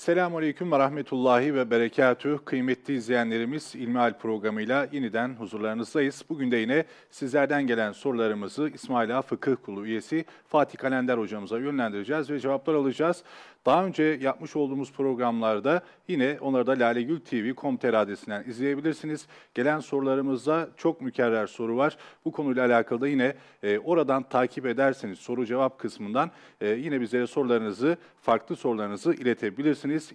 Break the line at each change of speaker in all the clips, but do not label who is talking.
Esselamu Aleyküm ve Rahmetullahi ve Berekatüh. Kıymetli izleyenlerimiz İlmihal programıyla yeniden huzurlarınızdayız. Bugün de yine sizlerden gelen sorularımızı İsmaila Fıkıh Kulu üyesi Fatih Kalender hocamıza yönlendireceğiz ve cevaplar alacağız. Daha önce yapmış olduğumuz programlarda yine onları da Lalegül adresinden izleyebilirsiniz. Gelen sorularımızda çok mükerrer soru var. Bu konuyla alakalı da yine e, oradan takip ederseniz soru cevap kısmından e, yine bizlere sorularınızı, farklı sorularınızı iletebilirsiniz.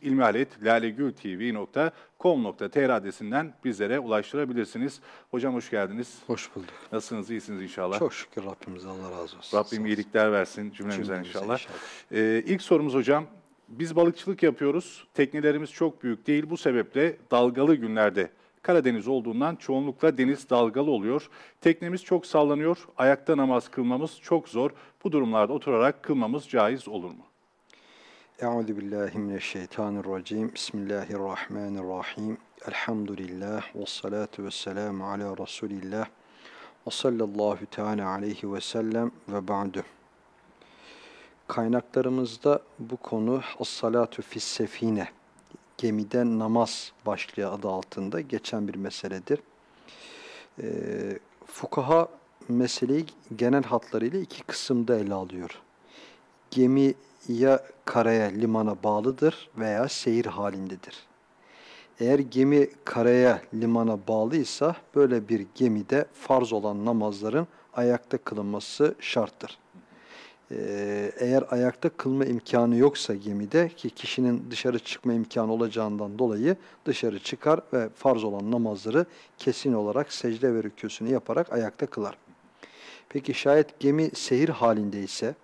ilmihaletlalegültv.com.tr adresinden bizlere ulaştırabilirsiniz. Hocam hoş geldiniz.
Hoş bulduk.
Nasılsınız? İyisiniz inşallah.
Çok şükür Rabbimize Allah razı olsun.
Rabbim iyilikler versin cümlemize
Cümlemize
inşallah.
inşallah.
Ee, ilk sorumuz hocam. Biz balıkçılık yapıyoruz. Teknelerimiz çok büyük değil. Bu sebeple dalgalı günlerde Karadeniz olduğundan çoğunlukla deniz dalgalı oluyor. Teknemiz çok sallanıyor. Ayakta namaz kılmamız çok zor. Bu durumlarda oturarak kılmamız caiz olur mu?
Euzu billahi mineşşeytanirracim. Bismillahirrahmanirrahim. Elhamdülillah ve salatu vesselamu ala Resulillah. Ve sallallahu teala aleyhi ve sellem ve ba'du. Kaynaklarımızda bu konu as-salatu fis-sefine gemide namaz başlığı adı altında geçen bir meseledir. Ee, fukaha meseleyi genel hatlarıyla iki kısımda ele alıyor. Gemi ya karaya, limana bağlıdır veya seyir halindedir. Eğer gemi karaya, limana bağlıysa böyle bir gemide farz olan namazların ayakta kılınması şarttır. Ee, eğer ayakta kılma imkanı yoksa gemide ki kişinin dışarı çıkma imkanı olacağından dolayı dışarı çıkar ve farz olan namazları kesin olarak secde ve rükûsünü yaparak ayakta kılar. Peki şayet gemi seyir halindeyse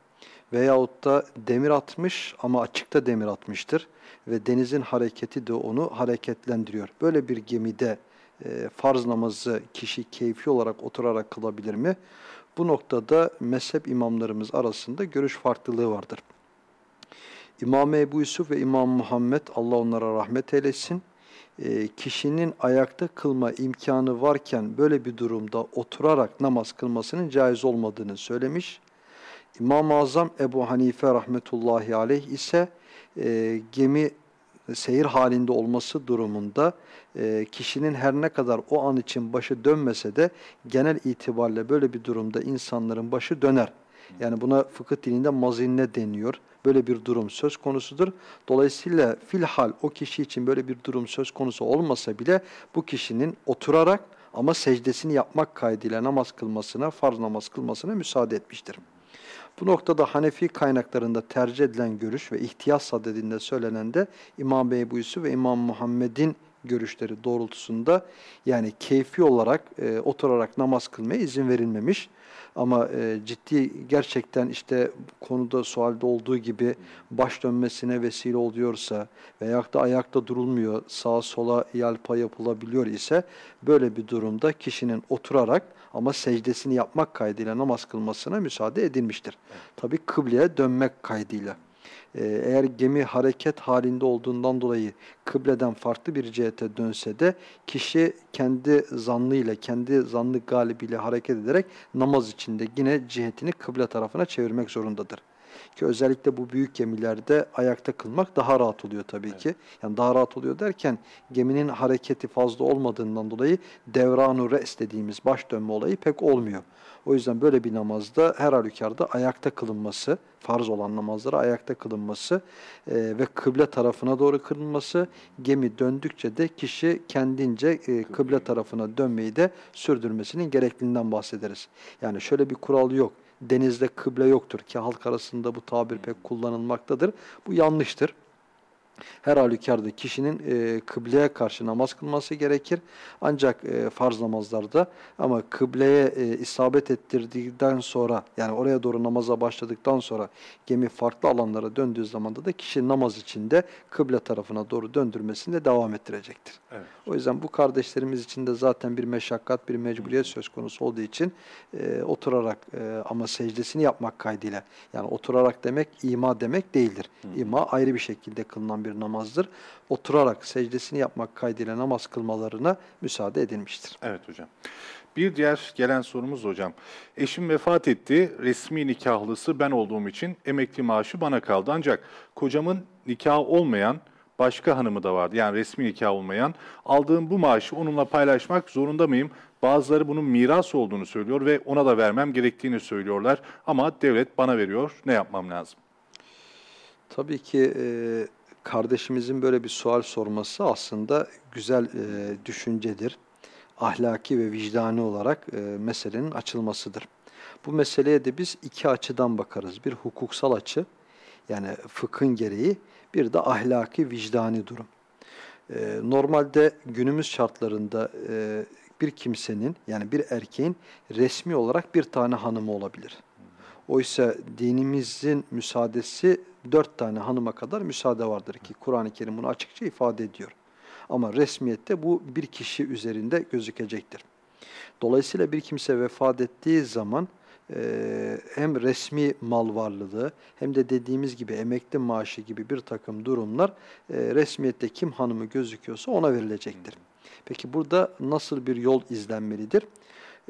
veyahut da demir atmış ama açıkta demir atmıştır ve denizin hareketi de onu hareketlendiriyor. Böyle bir gemide e, farz namazı kişi keyfi olarak oturarak kılabilir mi? Bu noktada mezhep imamlarımız arasında görüş farklılığı vardır. İmam Ebu Yusuf ve İmam Muhammed Allah onlara rahmet eylesin. E, kişinin ayakta kılma imkanı varken böyle bir durumda oturarak namaz kılmasının caiz olmadığını söylemiş. İmam-ı Azam Ebu Hanife rahmetullahi aleyh ise e, gemi seyir halinde olması durumunda e, kişinin her ne kadar o an için başı dönmese de genel itibariyle böyle bir durumda insanların başı döner. Yani buna fıkıh dilinde mazinne deniyor. Böyle bir durum söz konusudur. Dolayısıyla filhal o kişi için böyle bir durum söz konusu olmasa bile bu kişinin oturarak ama secdesini yapmak kaydıyla namaz kılmasına, farz namaz kılmasına müsaade etmiştir. Bu noktada Hanefi kaynaklarında tercih edilen görüş ve ihtiyaç sadedinde söylenen de İmam Ebu Yusuf ve İmam Muhammed'in görüşleri doğrultusunda yani keyfi olarak e, oturarak namaz kılmaya izin verilmemiş. Ama e, ciddi gerçekten işte konuda sualde olduğu gibi baş dönmesine vesile oluyorsa veya da ayakta durulmuyor, sağa sola yalpa yapılabiliyor ise böyle bir durumda kişinin oturarak ama secdesini yapmak kaydıyla namaz kılmasına müsaade edilmiştir. Evet. Tabi kıbleye dönmek kaydıyla. Ee, eğer gemi hareket halinde olduğundan dolayı kıbleden farklı bir cihete dönse de kişi kendi zannıyla, kendi zanlı galibiyle hareket ederek namaz içinde yine cihetini kıble tarafına çevirmek zorundadır. Ki özellikle bu büyük gemilerde ayakta kılmak daha rahat oluyor tabii evet. ki. Yani daha rahat oluyor derken geminin hareketi fazla olmadığından dolayı devranu res dediğimiz baş dönme olayı pek olmuyor. O yüzden böyle bir namazda her halükarda ayakta kılınması, farz olan namazları ayakta kılınması e, ve kıble tarafına doğru kılınması, gemi döndükçe de kişi kendince e, kıble tarafına dönmeyi de sürdürmesinin gerekliliğinden bahsederiz. Yani şöyle bir kural yok denizde kıble yoktur ki halk arasında bu tabir pek kullanılmaktadır. Bu yanlıştır. Her halükarda kişinin e, kıbleye karşı namaz kılması gerekir. Ancak e, farz namazlarda ama kıbleye e, isabet ettirdikten sonra yani oraya doğru namaza başladıktan sonra gemi farklı alanlara döndüğü zamanda da kişi namaz içinde kıble tarafına doğru döndürmesinde devam ettirecektir. Evet. O yüzden bu kardeşlerimiz için de zaten bir meşakkat, bir mecburiyet söz konusu olduğu için e, oturarak e, ama secdesini yapmak kaydıyla yani oturarak demek ima demek değildir. Hı. İma ayrı bir şekilde kılınan bir namazdır. Oturarak secdesini yapmak kaydıyla namaz kılmalarına müsaade edilmiştir.
Evet hocam. Bir diğer gelen sorumuz hocam. Eşim vefat etti. Resmi nikahlısı ben olduğum için emekli maaşı bana kaldı. Ancak kocamın nikahı olmayan başka hanımı da vardı. Yani resmi nikah olmayan. Aldığım bu maaşı onunla paylaşmak zorunda mıyım? Bazıları bunun miras olduğunu söylüyor ve ona da vermem gerektiğini söylüyorlar. Ama devlet bana veriyor. Ne yapmam lazım?
Tabii ki e, kardeşimizin böyle bir sual sorması aslında güzel e, düşüncedir. Ahlaki ve vicdani olarak e, meselenin açılmasıdır. Bu meseleye de biz iki açıdan bakarız. Bir hukuksal açı, yani fıkhın gereği, bir de ahlaki, vicdani durum. E, normalde günümüz şartlarında e, bir kimsenin, yani bir erkeğin resmi olarak bir tane hanımı olabilir. Oysa dinimizin müsaadesi dört tane hanıma kadar müsaade vardır ki Kur'an-ı Kerim bunu açıkça ifade ediyor. Ama resmiyette bu bir kişi üzerinde gözükecektir. Dolayısıyla bir kimse vefat ettiği zaman e, hem resmi mal varlığı hem de dediğimiz gibi emekli maaşı gibi bir takım durumlar e, resmiyette kim hanımı gözüküyorsa ona verilecektir. Peki burada nasıl bir yol izlenmelidir?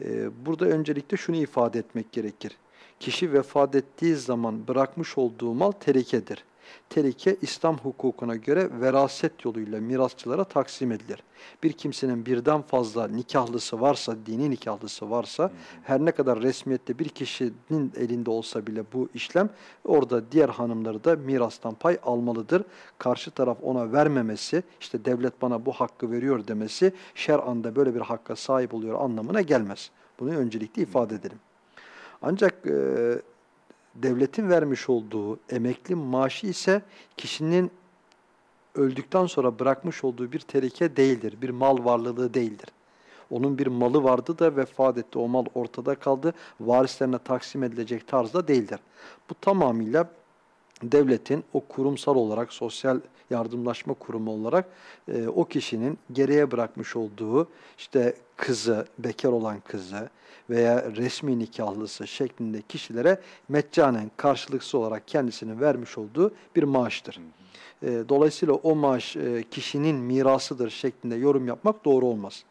E, burada öncelikle şunu ifade etmek gerekir. Kişi vefat ettiği zaman bırakmış olduğu mal terikedir. Terike İslam hukukuna göre veraset yoluyla mirasçılara taksim edilir. Bir kimsenin birden fazla nikahlısı varsa, dini nikahlısı varsa, her ne kadar resmiyette bir kişinin elinde olsa bile bu işlem, orada diğer hanımları da mirastan pay almalıdır. Karşı taraf ona vermemesi, işte devlet bana bu hakkı veriyor demesi, şer'anda böyle bir hakka sahip oluyor anlamına gelmez. Bunu öncelikle ifade edelim. Ancak e, devletin vermiş olduğu emekli maaşı ise kişinin öldükten sonra bırakmış olduğu bir terike değildir, bir mal varlığı değildir. Onun bir malı vardı da vefat etti, o mal ortada kaldı, varislerine taksim edilecek tarzda değildir. Bu tamamıyla devletin o kurumsal olarak, sosyal yardımlaşma kurumu olarak e, o kişinin geriye bırakmış olduğu işte kızı, bekar olan kızı, veya resmi nikahlısı şeklinde kişilere meccanen karşılıksız olarak kendisinin vermiş olduğu bir maaştır. E, dolayısıyla o maaş e, kişinin mirasıdır şeklinde yorum yapmak doğru olmaz.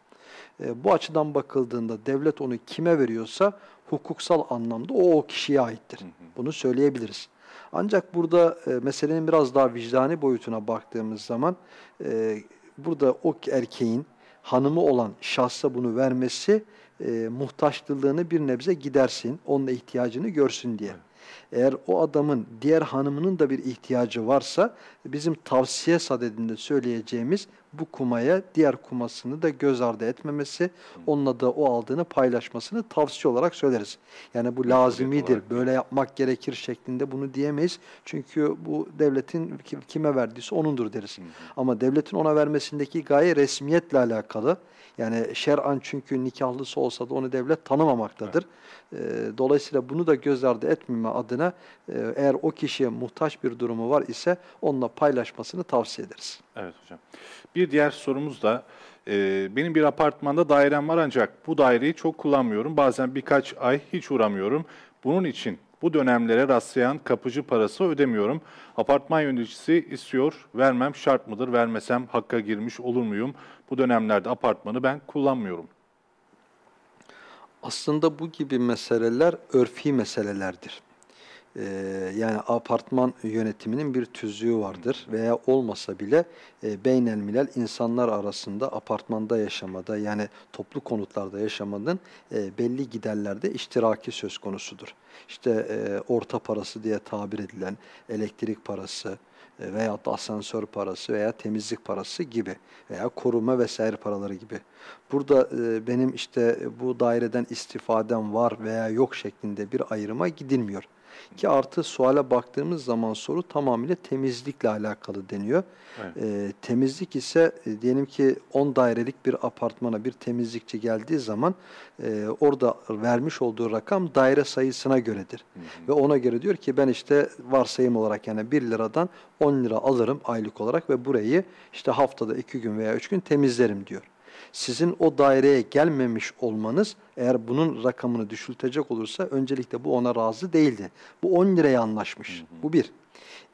E, bu açıdan bakıldığında devlet onu kime veriyorsa hukuksal anlamda o o kişiye aittir. Bunu söyleyebiliriz. Ancak burada e, meselenin biraz daha vicdani boyutuna baktığımız zaman e, burada o erkeğin hanımı olan şahsa bunu vermesi e, muhtaçlığını bir nebze gidersin, onun ihtiyacını görsün diye. Evet. Eğer o adamın diğer hanımının da bir ihtiyacı varsa bizim tavsiye sadedinde söyleyeceğimiz bu kumaya diğer kumasını da göz ardı etmemesi, onunla da o aldığını paylaşmasını tavsiye olarak söyleriz. Yani bu lazimidir, böyle yapmak gerekir şeklinde bunu diyemeyiz. Çünkü bu devletin kime verdiyse onundur deriz. Ama devletin ona vermesindeki gaye resmiyetle alakalı. Yani şer'an çünkü nikahlısı olsa da onu devlet tanımamaktadır. Dolayısıyla bunu da göz ardı etmeme adına eğer o kişiye muhtaç bir durumu var ise onunla paylaşmasını tavsiye ederiz.
Evet hocam. Bir diğer sorumuz da e, benim bir apartmanda dairem var ancak bu daireyi çok kullanmıyorum. Bazen birkaç ay hiç uğramıyorum. Bunun için bu dönemlere rastlayan kapıcı parası ödemiyorum. Apartman yöneticisi istiyor, vermem şart mıdır? Vermesem hakka girmiş olur muyum? Bu dönemlerde apartmanı ben kullanmıyorum.
Aslında bu gibi meseleler örfi meselelerdir. Ee, yani apartman yönetiminin bir tüzüğü vardır veya olmasa bile e, beynel milel insanlar arasında apartmanda yaşamada yani toplu konutlarda yaşamanın e, belli giderlerde iştiraki söz konusudur. İşte e, orta parası diye tabir edilen elektrik parası, e, veya asansör parası veya temizlik parası gibi veya koruma vesaire paraları gibi. Burada e, benim işte bu daireden istifadem var veya yok şeklinde bir ayrıma gidilmiyor. Ki artı suale baktığımız zaman soru tamamıyla temizlikle alakalı deniyor. Evet. E, temizlik ise e, diyelim ki 10 dairelik bir apartmana bir temizlikçi geldiği zaman e, orada vermiş olduğu rakam daire sayısına göredir. Hı hı. Ve ona göre diyor ki ben işte varsayım olarak yani 1 liradan 10 lira alırım aylık olarak ve burayı işte haftada 2 gün veya 3 gün temizlerim diyor sizin o daireye gelmemiş olmanız eğer bunun rakamını düşültecek olursa öncelikle bu ona razı değildi. Bu 10 liraya anlaşmış. Hı hı. Bu bir.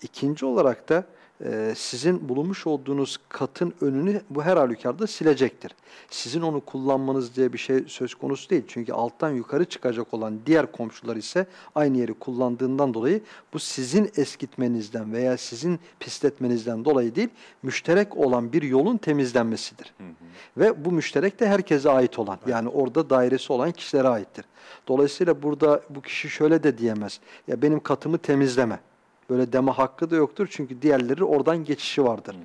İkinci olarak da e, sizin bulunmuş olduğunuz katın önünü bu her halükarda silecektir. Sizin onu kullanmanız diye bir şey söz konusu değil. Çünkü alttan yukarı çıkacak olan diğer komşular ise aynı yeri kullandığından dolayı bu sizin eskitmenizden veya sizin pisletmenizden dolayı değil, müşterek olan bir yolun temizlenmesidir. Hı hı. Ve bu müşterek de herkese ait olan, evet. yani orada dairesi olan kişilere aittir. Dolayısıyla burada bu kişi şöyle de diyemez, ya benim katımı temizleme. Böyle deme hakkı da yoktur çünkü diğerleri oradan geçişi vardır.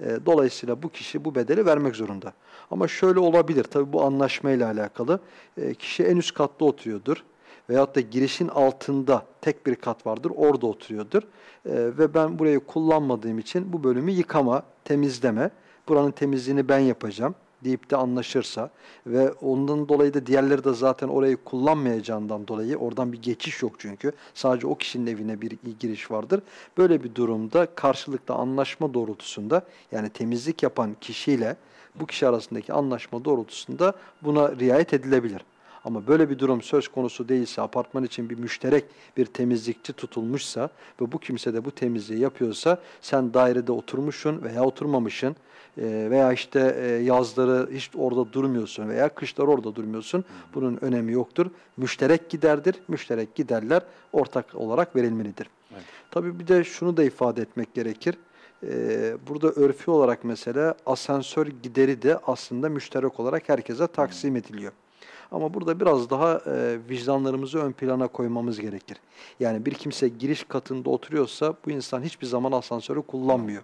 Hı hı. Dolayısıyla bu kişi bu bedeli vermek zorunda. Ama şöyle olabilir, tabii bu anlaşmayla alakalı. E, kişi en üst katta oturuyordur veyahut da girişin altında tek bir kat vardır, orada oturuyordur. E, ve ben burayı kullanmadığım için bu bölümü yıkama, temizleme, buranın temizliğini ben yapacağım deyip de anlaşırsa ve ondan dolayı da diğerleri de zaten orayı kullanmayacağından dolayı oradan bir geçiş yok çünkü. Sadece o kişinin evine bir giriş vardır. Böyle bir durumda karşılıklı anlaşma doğrultusunda yani temizlik yapan kişiyle bu kişi arasındaki anlaşma doğrultusunda buna riayet edilebilir. Ama böyle bir durum söz konusu değilse, apartman için bir müşterek bir temizlikçi tutulmuşsa ve bu kimse de bu temizliği yapıyorsa sen dairede oturmuşsun veya oturmamışsın e, veya işte e, yazları hiç orada durmuyorsun veya kışları orada durmuyorsun. Bunun önemi yoktur. Müşterek giderdir. Müşterek giderler ortak olarak verilmelidir. Evet. Tabii bir de şunu da ifade etmek gerekir. Ee, burada örfi olarak mesela asansör gideri de aslında müşterek olarak herkese taksim ediliyor. Ama burada biraz daha e, vicdanlarımızı ön plana koymamız gerekir. Yani bir kimse giriş katında oturuyorsa bu insan hiçbir zaman asansörü kullanmıyor.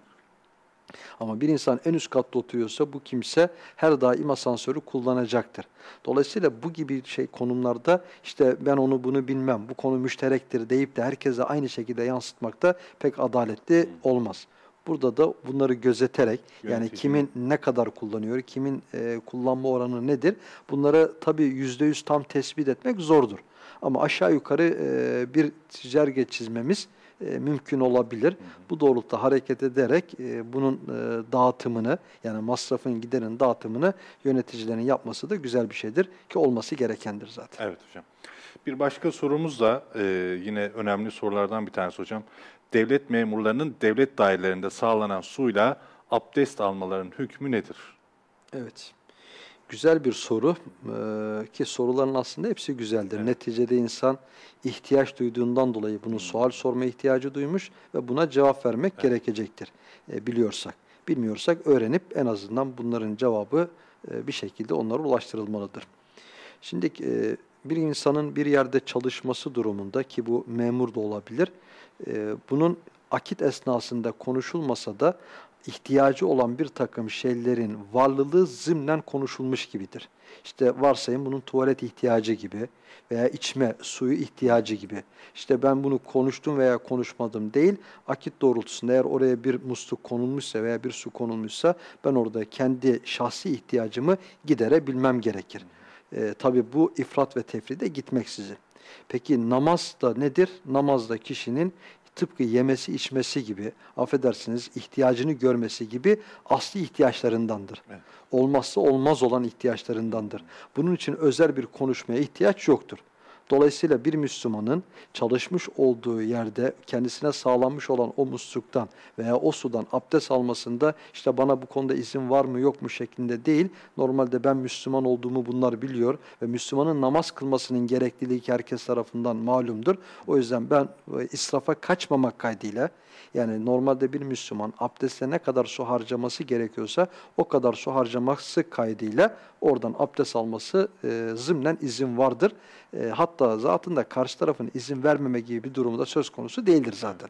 Ama bir insan en üst katta oturuyorsa bu kimse her daim asansörü kullanacaktır. Dolayısıyla bu gibi şey konumlarda işte ben onu bunu bilmem, bu konu müşterektir deyip de herkese aynı şekilde yansıtmakta pek adaletli olmaz. Burada da bunları gözeterek yani kimin ne kadar kullanıyor, kimin e, kullanma oranı nedir bunları tabii yüzde yüz tam tespit etmek zordur. Ama aşağı yukarı e, bir çizelge çizmemiz e, mümkün olabilir. Hı hı. Bu doğrultuda hareket ederek e, bunun e, dağıtımını yani masrafın giderin dağıtımını yöneticilerin yapması da güzel bir şeydir ki olması gerekendir zaten.
Evet hocam. Bir başka sorumuz da e, yine önemli sorulardan bir tanesi hocam. Devlet memurlarının devlet dairelerinde sağlanan suyla abdest almaların hükmü nedir?
Evet. Güzel bir soru ee, ki soruların aslında hepsi güzeldir. Evet. Neticede insan ihtiyaç duyduğundan dolayı bunu hmm. sual sorma ihtiyacı duymuş ve buna cevap vermek evet. gerekecektir e, biliyorsak. Bilmiyorsak öğrenip en azından bunların cevabı e, bir şekilde onlara ulaştırılmalıdır. Şimdi e, bir insanın bir yerde çalışması durumunda ki bu memur da olabilir, e, bunun akit esnasında konuşulmasa da ihtiyacı olan bir takım şeylerin varlılığı zımnen konuşulmuş gibidir. İşte varsayın bunun tuvalet ihtiyacı gibi veya içme suyu ihtiyacı gibi. İşte ben bunu konuştum veya konuşmadım değil, akit doğrultusunda eğer oraya bir musluk konulmuşsa veya bir su konulmuşsa ben orada kendi şahsi ihtiyacımı giderebilmem gerekir. E, tabii bu ifrat ve tefride gitmeksizin. Peki namaz da nedir? Namaz da kişinin tıpkı yemesi içmesi gibi, affedersiniz ihtiyacını görmesi gibi asli ihtiyaçlarındandır. Evet. Olmazsa olmaz olan ihtiyaçlarındandır. Bunun için özel bir konuşmaya ihtiyaç yoktur. Dolayısıyla bir Müslümanın çalışmış olduğu yerde kendisine sağlanmış olan o musluktan veya o sudan abdest almasında işte bana bu konuda izin var mı yok mu şeklinde değil. Normalde ben Müslüman olduğumu bunlar biliyor ve Müslümanın namaz kılmasının gerekliliği herkes tarafından malumdur. O yüzden ben e, israfa kaçmamak kaydıyla yani normalde bir Müslüman abdestte ne kadar su harcaması gerekiyorsa o kadar su harcaması kaydıyla oradan abdest alması e, zımnen izin vardır. E, hatta zatında karşı tarafın izin vermeme gibi bir durumda söz konusu değildir zaten.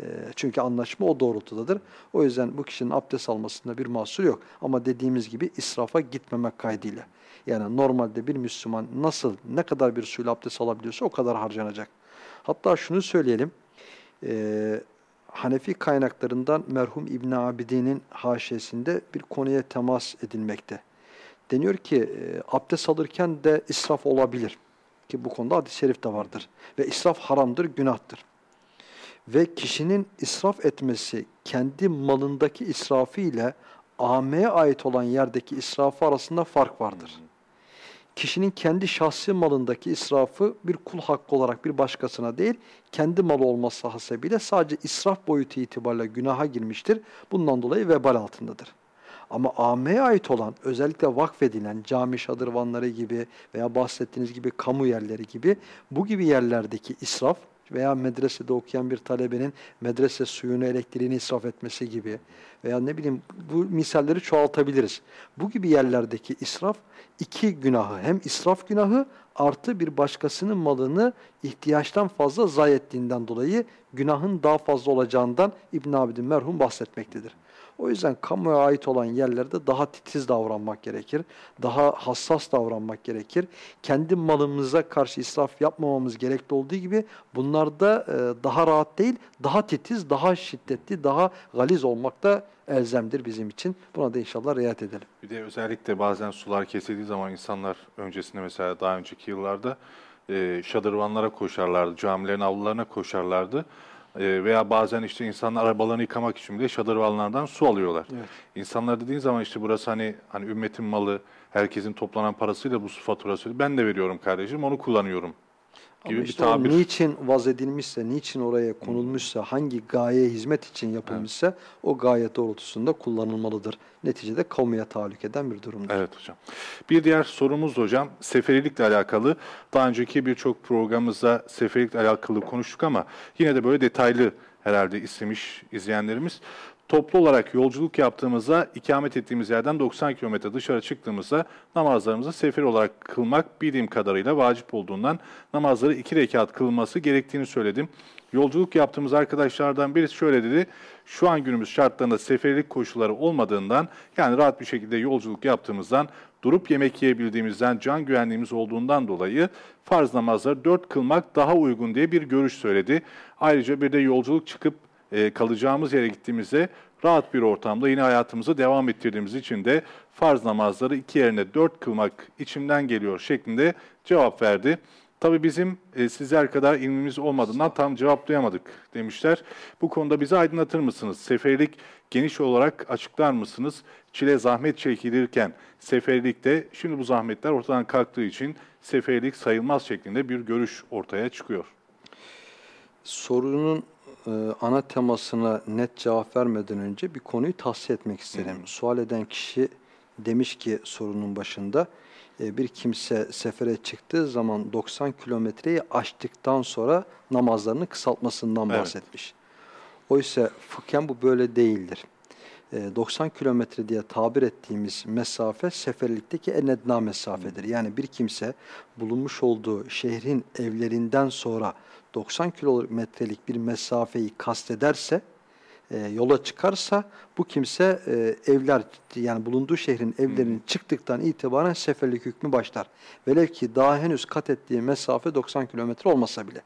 E, çünkü anlaşma o doğrultudadır. O yüzden bu kişinin abdest almasında bir mahsur yok. Ama dediğimiz gibi israfa gitmemek kaydıyla. Yani normalde bir Müslüman nasıl, ne kadar bir suyla abdest alabiliyorsa o kadar harcanacak. Hatta şunu söyleyelim, e, Hanefi kaynaklarından merhum İbn Abidin'in haşiyesinde bir konuya temas edilmekte. Deniyor ki e, abdest alırken de israf olabilir. Ki bu konuda hadis-i şerif de vardır. Ve israf haramdır, günahtır. Ve kişinin israf etmesi kendi malındaki israfı ile ameye ait olan yerdeki israfı arasında fark vardır. kişinin kendi şahsi malındaki israfı bir kul hakkı olarak bir başkasına değil, kendi malı olması hasebiyle sadece israf boyutu itibariyle günaha girmiştir. Bundan dolayı vebal altındadır. Ama AM'ye ait olan özellikle vakfedilen cami şadırvanları gibi veya bahsettiğiniz gibi kamu yerleri gibi bu gibi yerlerdeki israf veya medresede okuyan bir talebenin medrese suyunu, elektriğini israf etmesi gibi veya ne bileyim bu misalleri çoğaltabiliriz. Bu gibi yerlerdeki israf iki günahı hem israf günahı artı bir başkasının malını ihtiyaçtan fazla zayi ettiğinden dolayı günahın daha fazla olacağından İbn Abidin merhum bahsetmektedir. O yüzden kamuya ait olan yerlerde daha titiz davranmak gerekir. Daha hassas davranmak gerekir. Kendi malımıza karşı israf yapmamamız gerekli olduğu gibi bunlarda e, daha rahat değil, daha titiz, daha şiddetli, daha galiz olmak da elzemdir bizim için. Buna da inşallah riayet edelim.
Bir de özellikle bazen sular kesildiği zaman insanlar öncesinde mesela daha önceki yıllarda e, şadırvanlara koşarlardı, camilerin avlularına koşarlardı. E, veya bazen işte insanlar arabalarını yıkamak için bile şadırvanlardan su alıyorlar.
Evet.
İnsanlar dediğin zaman işte burası hani hani ümmetin malı, herkesin toplanan parasıyla bu su faturası. Ben de veriyorum kardeşim, onu kullanıyorum gibi
Ama
bir
işte o
tabir.
niçin vaz edilmişse, niçin oraya konulmuşsa, hangi gayeye hizmet için yapılmışsa o gaye doğrultusunda kullanılmalıdır. Neticede kamuya tahallük eden bir durumdur.
Evet hocam. Bir diğer sorumuz hocam seferilikle alakalı. Daha önceki birçok programımızda seferilikle alakalı konuştuk ama yine de böyle detaylı herhalde istemiş izleyenlerimiz. Toplu olarak yolculuk yaptığımızda ikamet ettiğimiz yerden 90 kilometre dışarı çıktığımızda namazlarımızı sefer olarak kılmak bildiğim kadarıyla vacip olduğundan namazları iki rekat kılması gerektiğini söyledim. Yolculuk yaptığımız arkadaşlardan birisi şöyle dedi. Şu an günümüz şartlarında seferlik koşulları olmadığından yani rahat bir şekilde yolculuk yaptığımızdan durup yemek yiyebildiğimizden can güvenliğimiz olduğundan dolayı farz namazları dört kılmak daha uygun diye bir görüş söyledi. Ayrıca bir de yolculuk çıkıp e, kalacağımız yere gittiğimizde rahat bir ortamda yine hayatımızı devam ettirdiğimiz için de farz namazları iki yerine dört kılmak içimden geliyor şeklinde cevap verdi. Tabii bizim e, sizler kadar ilmimiz olmadığından tam cevaplayamadık demişler. Bu konuda bizi aydınlatır mısınız? Seferlik geniş olarak açıklar mısınız? Çile zahmet çekilirken seferlikte şimdi bu zahmetler ortadan kalktığı için seferlik sayılmaz şeklinde bir görüş ortaya çıkıyor.
Sorunun e, ana temasına net cevap vermeden önce bir konuyu tahsis etmek isterim. Sual eden kişi demiş ki sorunun başında e, bir kimse sefere çıktığı zaman 90 kilometreyi aştıktan sonra namazlarını kısaltmasından
Evet.
bahsetmiş. Oysa fıkhen bu böyle değildir. E, 90 kilometre diye tabir ettiğimiz mesafe seferlikteki en edna mesafedir. Yani bir kimse bulunmuş olduğu şehrin evlerinden sonra 90 kilometrelik bir mesafeyi kastederse, e, yola çıkarsa bu kimse e, evler yani bulunduğu şehrin evlerinin çıktıktan itibaren seferlik hükmü başlar. Velev ki daha henüz kat ettiği mesafe 90 kilometre olmasa bile.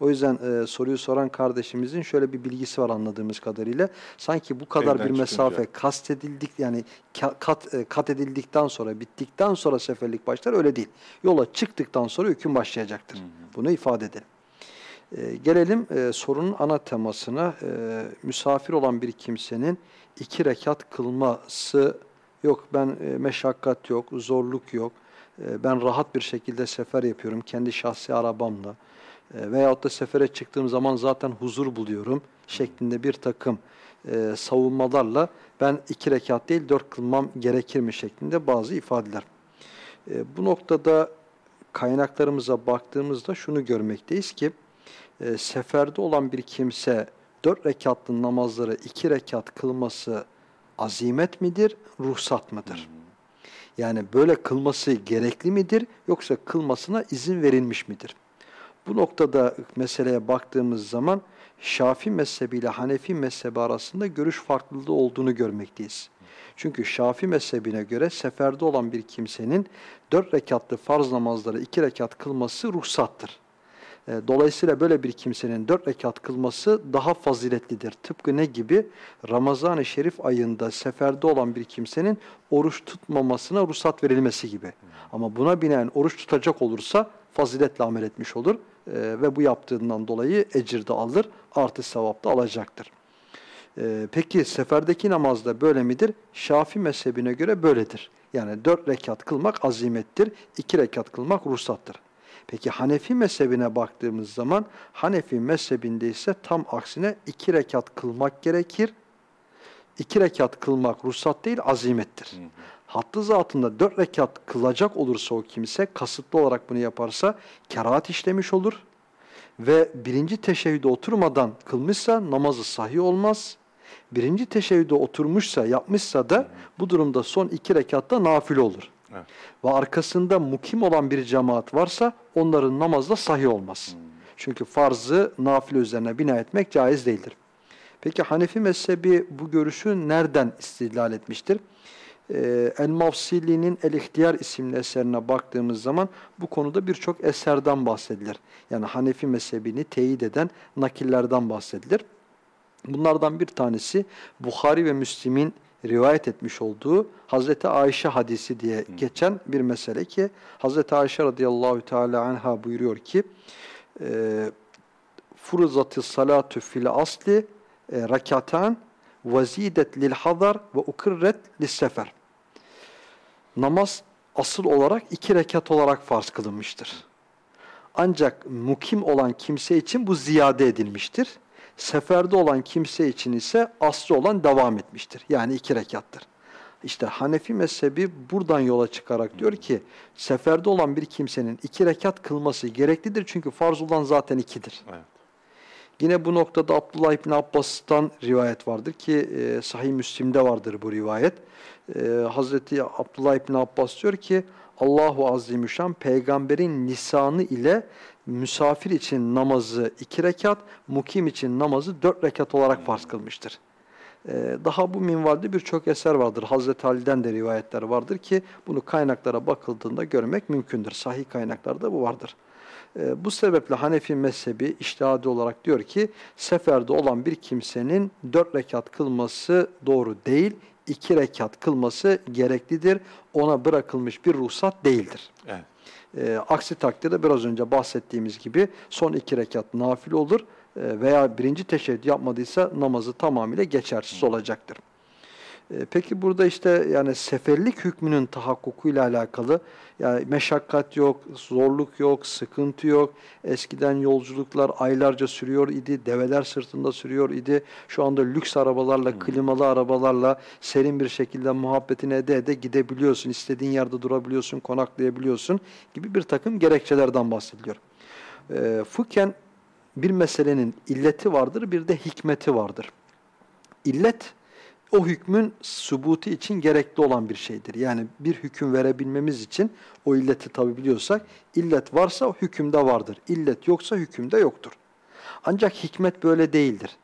O yüzden e, soruyu soran kardeşimizin şöyle bir bilgisi var anladığımız kadarıyla. Sanki bu kadar
Evden
bir mesafe
çıkınca.
kastedildik yani ka- kat e, kat edildikten sonra bittikten sonra seferlik başlar öyle değil. Yola çıktıktan sonra hüküm başlayacaktır. Bunu ifade edelim. E, gelelim e, sorunun ana temasına. E, misafir olan bir kimsenin iki rekat kılması yok ben e, meşakkat yok, zorluk yok. E, ben rahat bir şekilde sefer yapıyorum kendi şahsi arabamla. E, veyahut da sefere çıktığım zaman zaten huzur buluyorum şeklinde bir takım e, savunmalarla ben iki rekat değil dört kılmam gerekir mi şeklinde bazı ifadeler. E, bu noktada kaynaklarımıza baktığımızda şunu görmekteyiz ki e, seferde olan bir kimse dört rekatlı namazları iki rekat kılması azimet midir, ruhsat mıdır? Yani böyle kılması gerekli midir yoksa kılmasına izin verilmiş midir? Bu noktada meseleye baktığımız zaman Şafi mezhebi ile Hanefi mezhebi arasında görüş farklılığı olduğunu görmekteyiz. Çünkü Şafi mezhebine göre seferde olan bir kimsenin dört rekatlı farz namazları iki rekat kılması ruhsattır. E, Dolayısıyla böyle bir kimsenin dört rekat kılması daha faziletlidir. Tıpkı ne gibi? Ramazan-ı Şerif ayında seferde olan bir kimsenin oruç tutmamasına ruhsat verilmesi gibi. Ama buna binaen oruç tutacak olursa faziletle amel etmiş olur e, ve bu yaptığından dolayı ecir de alır, artı sevap da alacaktır. Ee, peki seferdeki namazda böyle midir? Şafi mezhebine göre böyledir. Yani dört rekat kılmak azimettir, iki rekat kılmak ruhsattır. Peki Hanefi mezhebine baktığımız zaman Hanefi mezhebinde ise tam aksine iki rekat kılmak gerekir. İki rekat kılmak ruhsat değil azimettir. Hı hı. Hattı zatında dört rekat kılacak olursa o kimse kasıtlı olarak bunu yaparsa kerahat işlemiş olur. Ve birinci teşehhüde oturmadan kılmışsa namazı sahih olmaz. Birinci teşehhüde oturmuşsa yapmışsa da bu durumda son iki rekatta nafile olur. Evet. Ve arkasında mukim olan bir cemaat varsa onların namazı da sahih olmaz. Hmm. Çünkü farzı nafile üzerine bina etmek caiz değildir. Peki Hanefi mezhebi bu görüşü nereden istidlal etmiştir? Ee, El-Mafsili'nin El-İhtiyar isimli eserine baktığımız zaman bu konuda birçok eserden bahsedilir. Yani Hanefi mezhebini teyit eden nakillerden bahsedilir. Bunlardan bir tanesi Bukhari ve Müslim'in rivayet etmiş olduğu Hazreti Ayşe hadisi diye geçen bir mesele ki Hazreti Ayşe radıyallahu teala anha buyuruyor ki e, Furuzatı salatu fil asli e, rakatan vazidet lil hazar ve ukirret lis sefer. Namaz asıl olarak iki rekat olarak farz kılınmıştır. Ancak mukim olan kimse için bu ziyade edilmiştir. Seferde olan kimse için ise aslı olan devam etmiştir. Yani iki rekattır. İşte Hanefi mezhebi buradan yola çıkarak diyor ki seferde olan bir kimsenin iki rekat kılması gereklidir. Çünkü farz olan zaten ikidir. Evet. Yine bu noktada Abdullah İbni Abbas'tan rivayet vardır ki e, Sahih Müslim'de vardır bu rivayet. E, Hazreti Abdullah İbni Abbas diyor ki Allahu Azimüşşan peygamberin lisanı ile misafir için namazı iki rekat, mukim için namazı dört rekat olarak farz kılmıştır. Ee, daha bu minvalde birçok eser vardır. Hazreti Ali'den de rivayetler vardır ki bunu kaynaklara bakıldığında görmek mümkündür. Sahih kaynaklarda bu vardır. Ee, bu sebeple Hanefi mezhebi iştihadi olarak diyor ki seferde olan bir kimsenin dört rekat kılması doğru değil, iki rekat kılması gereklidir. Ona bırakılmış bir ruhsat değildir. Evet. E, aksi takdirde biraz önce bahsettiğimiz gibi son iki rekat nafil olur e, veya birinci teşebbüt yapmadıysa namazı tamamıyla geçersiz olacaktır. E, peki burada işte yani seferlik hükmünün tahakkukuyla alakalı yani meşakkat yok, zorluk yok, sıkıntı yok. Eskiden yolculuklar aylarca sürüyor idi, develer sırtında sürüyor idi. Şu anda lüks arabalarla, hmm. klimalı arabalarla serin bir şekilde muhabbetini ede ede gidebiliyorsun. istediğin yerde durabiliyorsun, konaklayabiliyorsun gibi bir takım gerekçelerden bahsediliyor. E, fıkhen bir meselenin illeti vardır, bir de hikmeti vardır. İllet, o hükmün subutu için gerekli olan bir şeydir. Yani bir hüküm verebilmemiz için o illeti tabi biliyorsak, illet varsa hükümde vardır. İllet yoksa hükümde yoktur. Ancak hikmet böyle değildir.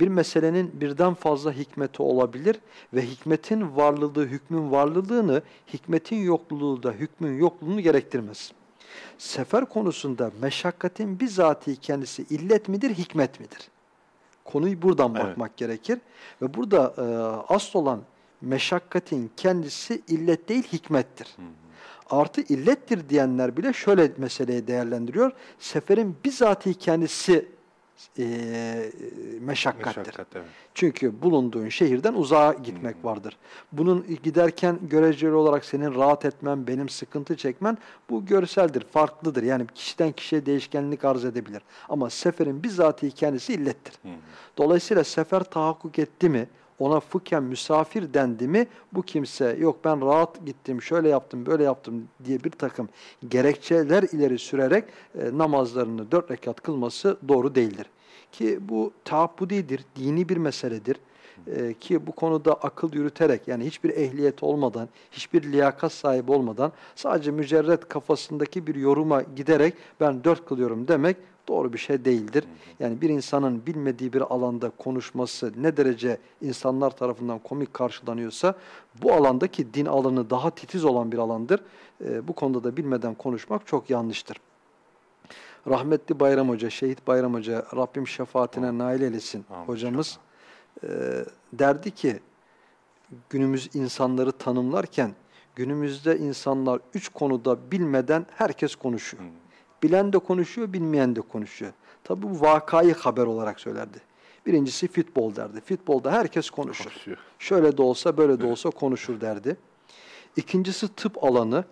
Bir meselenin birden fazla hikmeti olabilir ve hikmetin varlılığı, hükmün varlılığını, hikmetin yokluğu da hükmün yokluğunu gerektirmez. Sefer konusunda meşakkatin bizatihi kendisi illet midir, hikmet midir? Konuyu buradan evet. bakmak gerekir. Ve burada e, asıl olan meşakkatin kendisi illet değil hikmettir. Hı hı. Artı illettir diyenler bile şöyle meseleyi değerlendiriyor. Seferin bizatihi kendisi e, meşakkattir. Meşakkat, evet. Çünkü bulunduğun şehirden uzağa gitmek hmm. vardır. Bunun giderken göreceli olarak senin rahat etmen, benim sıkıntı çekmen bu görseldir, farklıdır. Yani kişiden kişiye değişkenlik arz edebilir. Ama seferin bizatihi kendisi illettir. Hmm. Dolayısıyla sefer tahakkuk etti mi, ona fıkhen misafir dendi mi bu kimse yok ben rahat gittim şöyle yaptım böyle yaptım diye bir takım gerekçeler ileri sürerek e, namazlarını dört rekat kılması doğru değildir. Ki bu taabbudidir, dini bir meseledir. Ee, ki bu konuda akıl yürüterek yani hiçbir ehliyet olmadan, hiçbir liyakat sahibi olmadan sadece mücerret kafasındaki bir yoruma giderek ben dört kılıyorum demek doğru bir şey değildir. Yani bir insanın bilmediği bir alanda konuşması ne derece insanlar tarafından komik karşılanıyorsa bu alandaki din alanı daha titiz olan bir alandır. E, bu konuda da bilmeden konuşmak çok yanlıştır. Rahmetli Bayram Hoca, Şehit Bayram Hoca, Rabbim şefaatine nail eylesin hocamız e, derdi ki günümüz insanları tanımlarken günümüzde insanlar üç konuda bilmeden herkes konuşuyor. Hmm. Bilen de konuşuyor, bilmeyen de konuşuyor. Tabi bu vakayı haber olarak söylerdi. Birincisi futbol derdi. Futbolda herkes konuşur.
Konuşuyor.
Şöyle de olsa böyle de olsa konuşur derdi. İkincisi tıp alanı.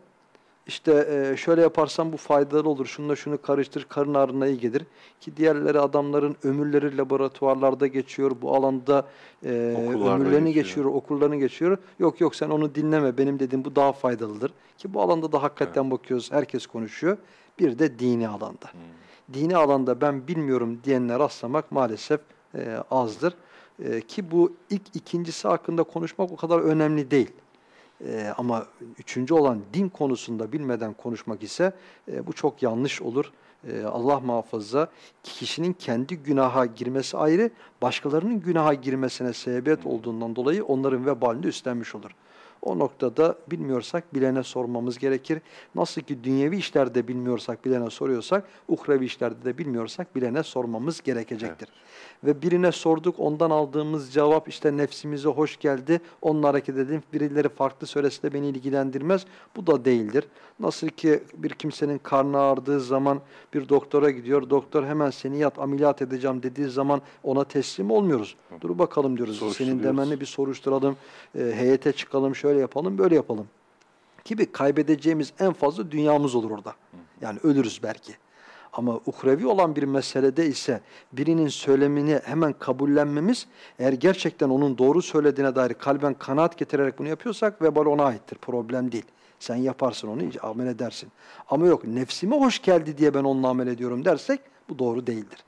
İşte e, şöyle yaparsan bu faydalı olur. Şununla şunu karıştır, karın ağrına iyi gelir. Ki diğerleri adamların ömürleri laboratuvarlarda geçiyor. Bu alanda e,
Okullarda
ömürlerini
geçiyor.
geçiyor, okullarını geçiyor. Yok yok sen onu dinleme. Benim dediğim bu daha faydalıdır. Ki bu alanda da hakikaten bakıyoruz. Herkes konuşuyor. Bir de dini alanda. Dini alanda ben bilmiyorum diyenler rastlamak maalesef e, azdır. E, ki bu ilk ikincisi hakkında konuşmak o kadar önemli değil. E, ama üçüncü olan din konusunda bilmeden konuşmak ise e, bu çok yanlış olur. E, Allah muhafaza kişinin kendi günaha girmesi ayrı, başkalarının günaha girmesine sebebiyet olduğundan dolayı onların vebalini üstlenmiş olur. O noktada bilmiyorsak bilene sormamız gerekir. Nasıl ki dünyevi işlerde bilmiyorsak bilene soruyorsak, uhrevi işlerde de bilmiyorsak bilene sormamız gerekecektir. Ve birine sorduk, ondan aldığımız cevap işte nefsimize hoş geldi, onunla hareket edin, birileri farklı söylese de beni ilgilendirmez. Bu da değildir. Nasıl ki bir kimsenin karnı ağrıdığı zaman bir doktora gidiyor, doktor hemen seni yat ameliyat edeceğim dediği zaman ona teslim olmuyoruz. Dur bakalım diyoruz, senin demenini bir soruşturalım, e, heyete çıkalım, şöyle yapalım, böyle yapalım. Gibi kaybedeceğimiz en fazla dünyamız olur orada. Yani ölürüz belki. Ama uhrevi olan bir meselede ise birinin söylemini hemen kabullenmemiz eğer gerçekten onun doğru söylediğine dair kalben kanaat getirerek bunu yapıyorsak vebal ona aittir. Problem değil. Sen yaparsın onu, amel edersin. Ama yok nefsime hoş geldi diye ben onunla amel ediyorum dersek bu doğru değildir.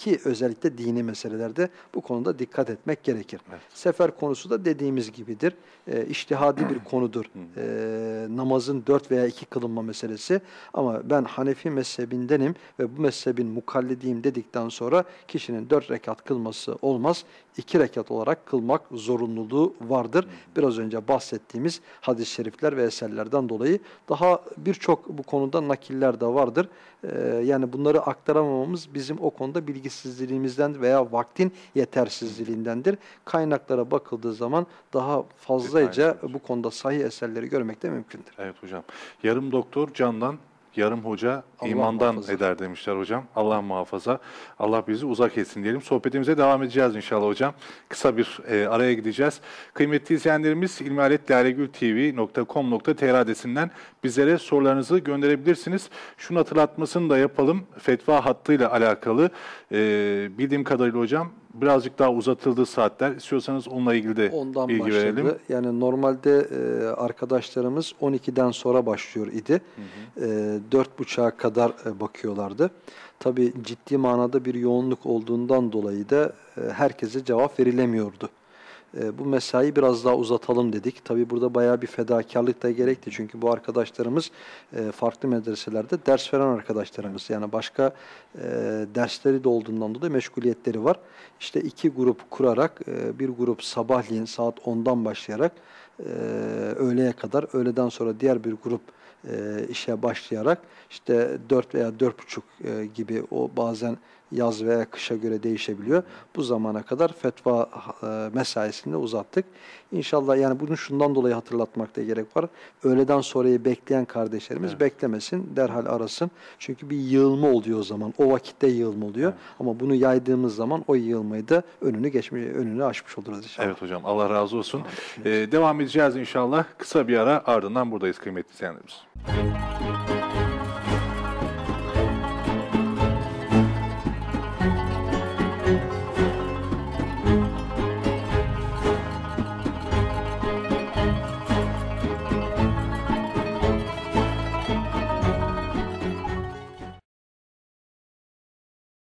Ki özellikle dini meselelerde bu konuda dikkat etmek gerekir. Sefer konusu da dediğimiz gibidir. E, iştihadi bir konudur. E, namazın dört veya iki kılınma meselesi. Ama ben Hanefi mezhebindenim ve bu mezhebin mukallidiyim dedikten sonra kişinin dört rekat kılması olmaz. İki rekat olarak kılmak zorunluluğu vardır. Biraz önce bahsettiğimiz hadis-i şerifler ve eserlerden dolayı daha birçok bu konuda nakiller de vardır. E, yani bunları aktaramamamız bizim o konuda bilgisizliğimizden veya vaktin yetersizliğindendir. Kaynaklara bakıldığı zaman daha fazlaca bu konuda sahih eserleri görmek de mümkündür.
Evet hocam. Yarım doktor candan, yarım hoca
Allah
imandan
muhafaza.
eder demişler hocam. Allah muhafaza. Allah bizi uzak etsin diyelim. Sohbetimize devam edeceğiz inşallah hocam. Kısa bir e, araya gideceğiz. Kıymetli izleyenlerimiz ilmihaletlalegültv.com.tr adresinden bizlere sorularınızı gönderebilirsiniz. Şunu hatırlatmasını da yapalım. Fetva hattıyla alakalı e, bildiğim kadarıyla hocam birazcık daha uzatıldı saatler. İstiyorsanız onunla ilgili de
Ondan
bilgi
başladı.
verelim.
Yani normalde e, arkadaşlarımız 12'den sonra başlıyor idi. E, 4.30'a kadar e, bakıyorlardı. Tabii ciddi manada bir yoğunluk olduğundan dolayı da e, herkese cevap verilemiyordu. E, bu mesai biraz daha uzatalım dedik. Tabii burada bayağı bir fedakarlık da gerekti. Çünkü bu arkadaşlarımız e, farklı medreselerde ders veren arkadaşlarımız. Yani başka e, dersleri de olduğundan dolayı meşguliyetleri var. İşte iki grup kurarak bir grup sabahleyin saat 10'dan başlayarak e, öğleye kadar, öğleden sonra diğer bir grup işe başlayarak işte 4 veya 4.30 e, gibi o bazen yaz veya kışa göre değişebiliyor. Bu zamana kadar fetva e, mesaisini uzattık. İnşallah yani bunu şundan dolayı hatırlatmakta gerek var. Öğleden sonrayı bekleyen kardeşlerimiz beklemesin, derhal arasın. Çünkü bir yığılma oluyor o zaman. O vakitte yığılma oluyor. Ama bunu yaydığımız zaman o yığılmayı da önünü geçmiş, önünü aşmış oluruz inşallah.
Evet hocam Allah razı olsun. Ee, devam edeceğiz inşallah. Kısa bir ara ardından buradayız kıymetli izleyenlerimiz.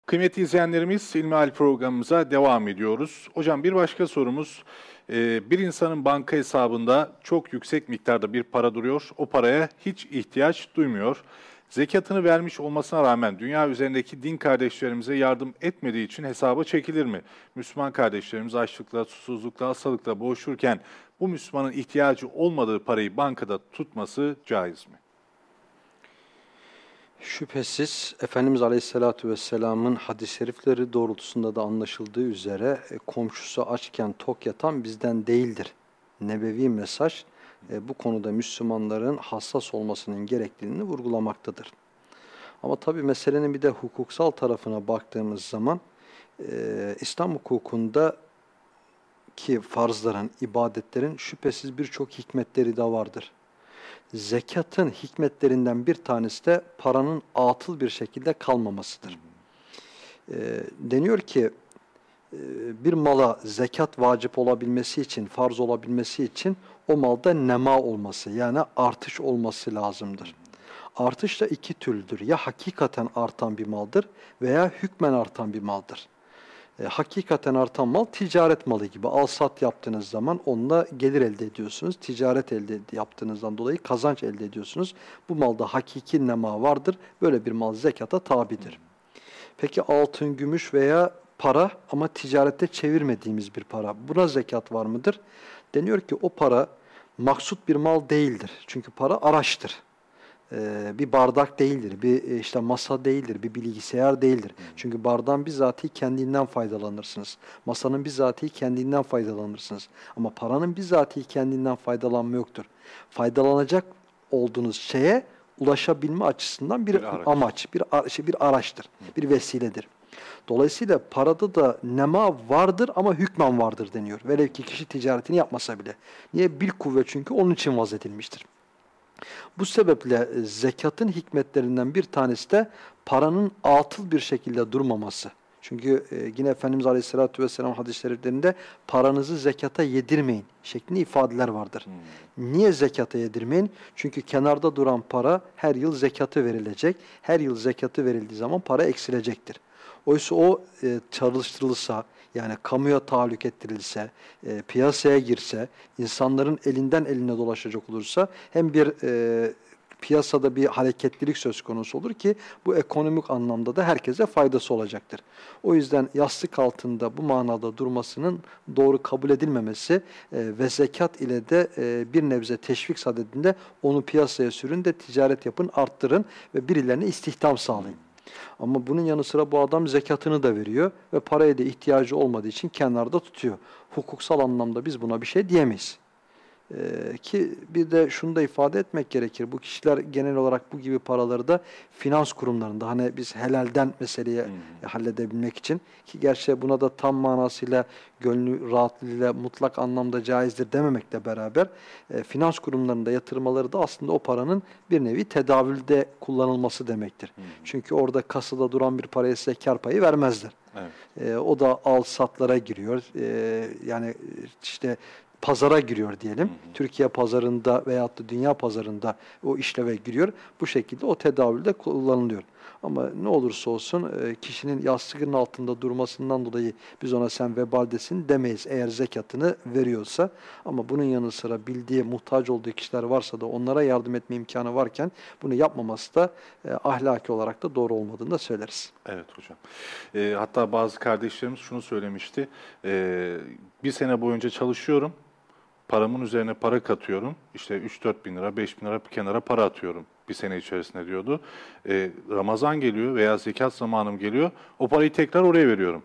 Kıymetli izleyenlerimiz İlmihal programımıza devam ediyoruz. Hocam bir başka sorumuz. Ee, Bir insanın banka hesabında çok yüksek miktarda bir para duruyor. O paraya hiç ihtiyaç duymuyor. Zekatını vermiş olmasına rağmen dünya üzerindeki din kardeşlerimize yardım etmediği için hesaba çekilir mi? Müslüman kardeşlerimiz açlıkla, susuzlukla, hastalıkla boğuşurken bu Müslümanın ihtiyacı olmadığı parayı bankada tutması caiz mi?
Şüphesiz Efendimiz Aleyhisselatü Vesselam'ın hadis-i şerifleri doğrultusunda da anlaşıldığı üzere e, komşusu açken tok yatan bizden değildir. Nebevi mesaj e, bu konuda Müslümanların hassas olmasının gerekliliğini vurgulamaktadır. Ama tabii meselenin bir de hukuksal tarafına baktığımız zaman e, İslam hukukunda ki farzların, ibadetlerin şüphesiz birçok hikmetleri de vardır. Zekatın hikmetlerinden bir tanesi de paranın atıl bir şekilde kalmamasıdır. E, deniyor ki e, bir mala zekat vacip olabilmesi için, farz olabilmesi için o malda nema olması yani artış olması lazımdır. Artış da iki türlüdür. Ya hakikaten artan bir maldır veya hükmen artan bir maldır. E, hakikaten artan mal ticaret malı gibi. Al sat yaptığınız zaman onunla gelir elde ediyorsunuz. Ticaret elde yaptığınızdan dolayı kazanç elde ediyorsunuz. Bu malda hakiki nema vardır. Böyle bir mal zekata tabidir. Peki altın, gümüş veya para ama ticarette çevirmediğimiz bir para. Buna zekat var mıdır? Deniyor ki o para maksut bir mal değildir. Çünkü para araçtır. Ee, bir bardak değildir, bir e, işte masa değildir, bir bilgisayar değildir. Çünkü bardağın bizatihi kendinden faydalanırsınız. Masanın bizatihi kendinden faydalanırsınız. Ama paranın bizatihi kendinden faydalanma yoktur. Faydalanacak olduğunuz şeye ulaşabilme açısından bir, bir araç. amaç, bir, şey, bir araçtır, bir vesiledir. Dolayısıyla parada da nema vardır ama hükmen vardır deniyor. Velev ki kişi ticaretini yapmasa bile. Niye? Bir kuvvet çünkü onun için vaz edilmiştir. Bu sebeple e, zekatın hikmetlerinden bir tanesi de paranın atıl bir şekilde durmaması. Çünkü e, yine Efendimiz Aleyhisselatü Vesselam hadislerinde paranızı zekata yedirmeyin şeklinde ifadeler vardır. Hmm. Niye zekata yedirmeyin? Çünkü kenarda duran para her yıl zekatı verilecek. Her yıl zekatı verildiği zaman para eksilecektir. Oysa o e, çalıştırılsa, yani kamuya tahallük ettirilse, e, piyasaya girse, insanların elinden eline dolaşacak olursa hem bir e, piyasada bir hareketlilik söz konusu olur ki bu ekonomik anlamda da herkese faydası olacaktır. O yüzden yastık altında bu manada durmasının doğru kabul edilmemesi e, ve zekat ile de e, bir nebze teşvik sadedinde onu piyasaya sürün de ticaret yapın, arttırın ve birilerine istihdam sağlayın. Ama bunun yanı sıra bu adam zekatını da veriyor ve paraya da ihtiyacı olmadığı için kenarda tutuyor. Hukuksal anlamda biz buna bir şey diyemeyiz. Ee, ki bir de şunu da ifade etmek gerekir. Bu kişiler genel olarak bu gibi paraları da finans kurumlarında hani biz helalden meseleye hmm. halledebilmek için ki gerçi buna da tam manasıyla gönlü rahatlığıyla mutlak anlamda caizdir dememekle beraber e, finans kurumlarında yatırmaları da aslında o paranın bir nevi tedavülde kullanılması demektir. Hmm. Çünkü orada kasada duran bir paraya size kar payı vermezler. Evet. E, o da al satlara giriyor. E, yani işte pazara giriyor diyelim. Hı hı. Türkiye pazarında veyahut da dünya pazarında o işleve giriyor. Bu şekilde o tedavülde kullanılıyor. Ama ne olursa olsun e, kişinin yastığının altında durmasından dolayı biz ona sen vebaldesin demeyiz eğer zekatını veriyorsa. Ama bunun yanı sıra bildiği, muhtaç olduğu kişiler varsa da onlara yardım etme imkanı varken bunu yapmaması da e, ahlaki olarak da doğru olmadığını da söyleriz.
Evet hocam. E, hatta bazı kardeşlerimiz şunu söylemişti. E, bir sene boyunca çalışıyorum paramın üzerine para katıyorum. İşte 3-4 bin lira, 5 bin lira bir kenara para atıyorum bir sene içerisinde diyordu. E, Ramazan geliyor veya zekat zamanım geliyor. O parayı tekrar oraya veriyorum.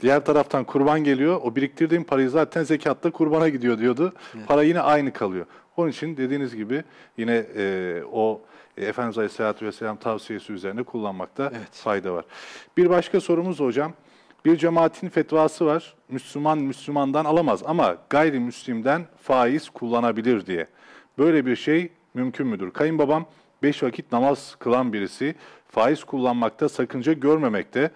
Diğer taraftan kurban geliyor. O biriktirdiğim parayı zaten zekatta kurbana gidiyor diyordu. Evet. Para yine aynı kalıyor. Onun için dediğiniz gibi yine e, o e, Efendimiz Aleyhisselatü Vesselam tavsiyesi üzerine kullanmakta evet. fayda var. Bir başka sorumuz hocam. Bir cemaatin fetvası var. Müslüman Müslümandan alamaz ama gayrimüslimden faiz kullanabilir diye. Böyle bir şey mümkün müdür? Kayınbabam beş vakit namaz kılan birisi faiz kullanmakta sakınca görmemekte.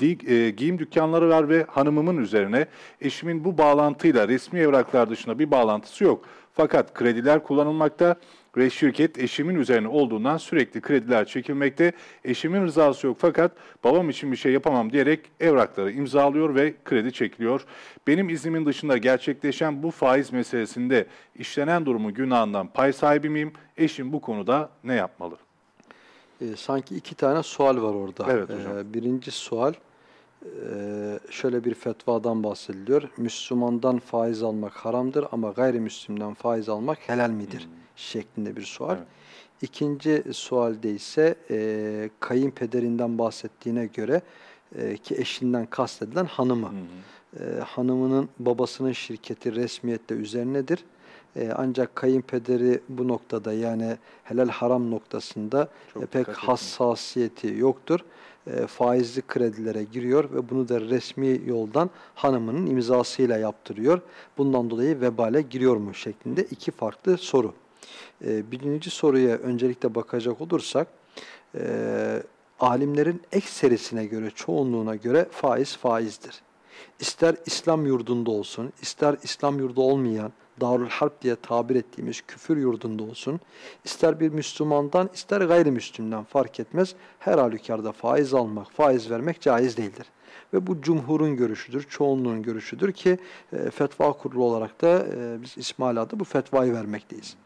E, giyim dükkanları var ve hanımımın üzerine eşimin bu bağlantıyla resmi evraklar dışında bir bağlantısı yok. Fakat krediler kullanılmakta ve şirket eşimin üzerine olduğundan sürekli krediler çekilmekte. Eşimin rızası yok fakat babam için bir şey yapamam diyerek evrakları imzalıyor ve kredi çekiliyor. Benim iznimin dışında gerçekleşen bu faiz meselesinde işlenen durumu günahından pay sahibi miyim? Eşim bu konuda ne yapmalı?
E, sanki iki tane sual var orada.
Evet hocam.
E, birinci sual e, şöyle bir fetvadan bahsediliyor. Müslümandan faiz almak haramdır ama gayrimüslimden faiz almak helal midir? Hmm şeklinde bir sual. Evet. İkinci sualde ise e, kayınpederinden bahsettiğine göre e, ki eşinden kastedilen hanımı. Hı hı. E, hanımının babasının şirketi resmiyette üzerinedir E, ancak kayınpederi bu noktada yani helal haram noktasında
Çok
e, pek
dikkat etmiyor.
hassasiyeti yoktur. E, faizli kredileri giriyor ve bunu da resmi yoldan hanımının imzasıyla yaptırıyor. Bundan dolayı vebale giriyor mu şeklinde iki farklı soru. E, birinci soruya öncelikle bakacak olursak, e, alimlerin ekserisine göre, çoğunluğuna göre faiz faizdir. İster İslam yurdunda olsun, ister İslam yurdu olmayan, Darül Harp diye tabir ettiğimiz küfür yurdunda olsun, ister bir Müslümandan, ister gayrimüslimden fark etmez, her halükarda faiz almak, faiz vermek caiz değildir. Ve bu cumhurun görüşüdür, çoğunluğun görüşüdür ki e, fetva kurulu olarak da e, biz İsmaila'da bu fetvayı vermekteyiz.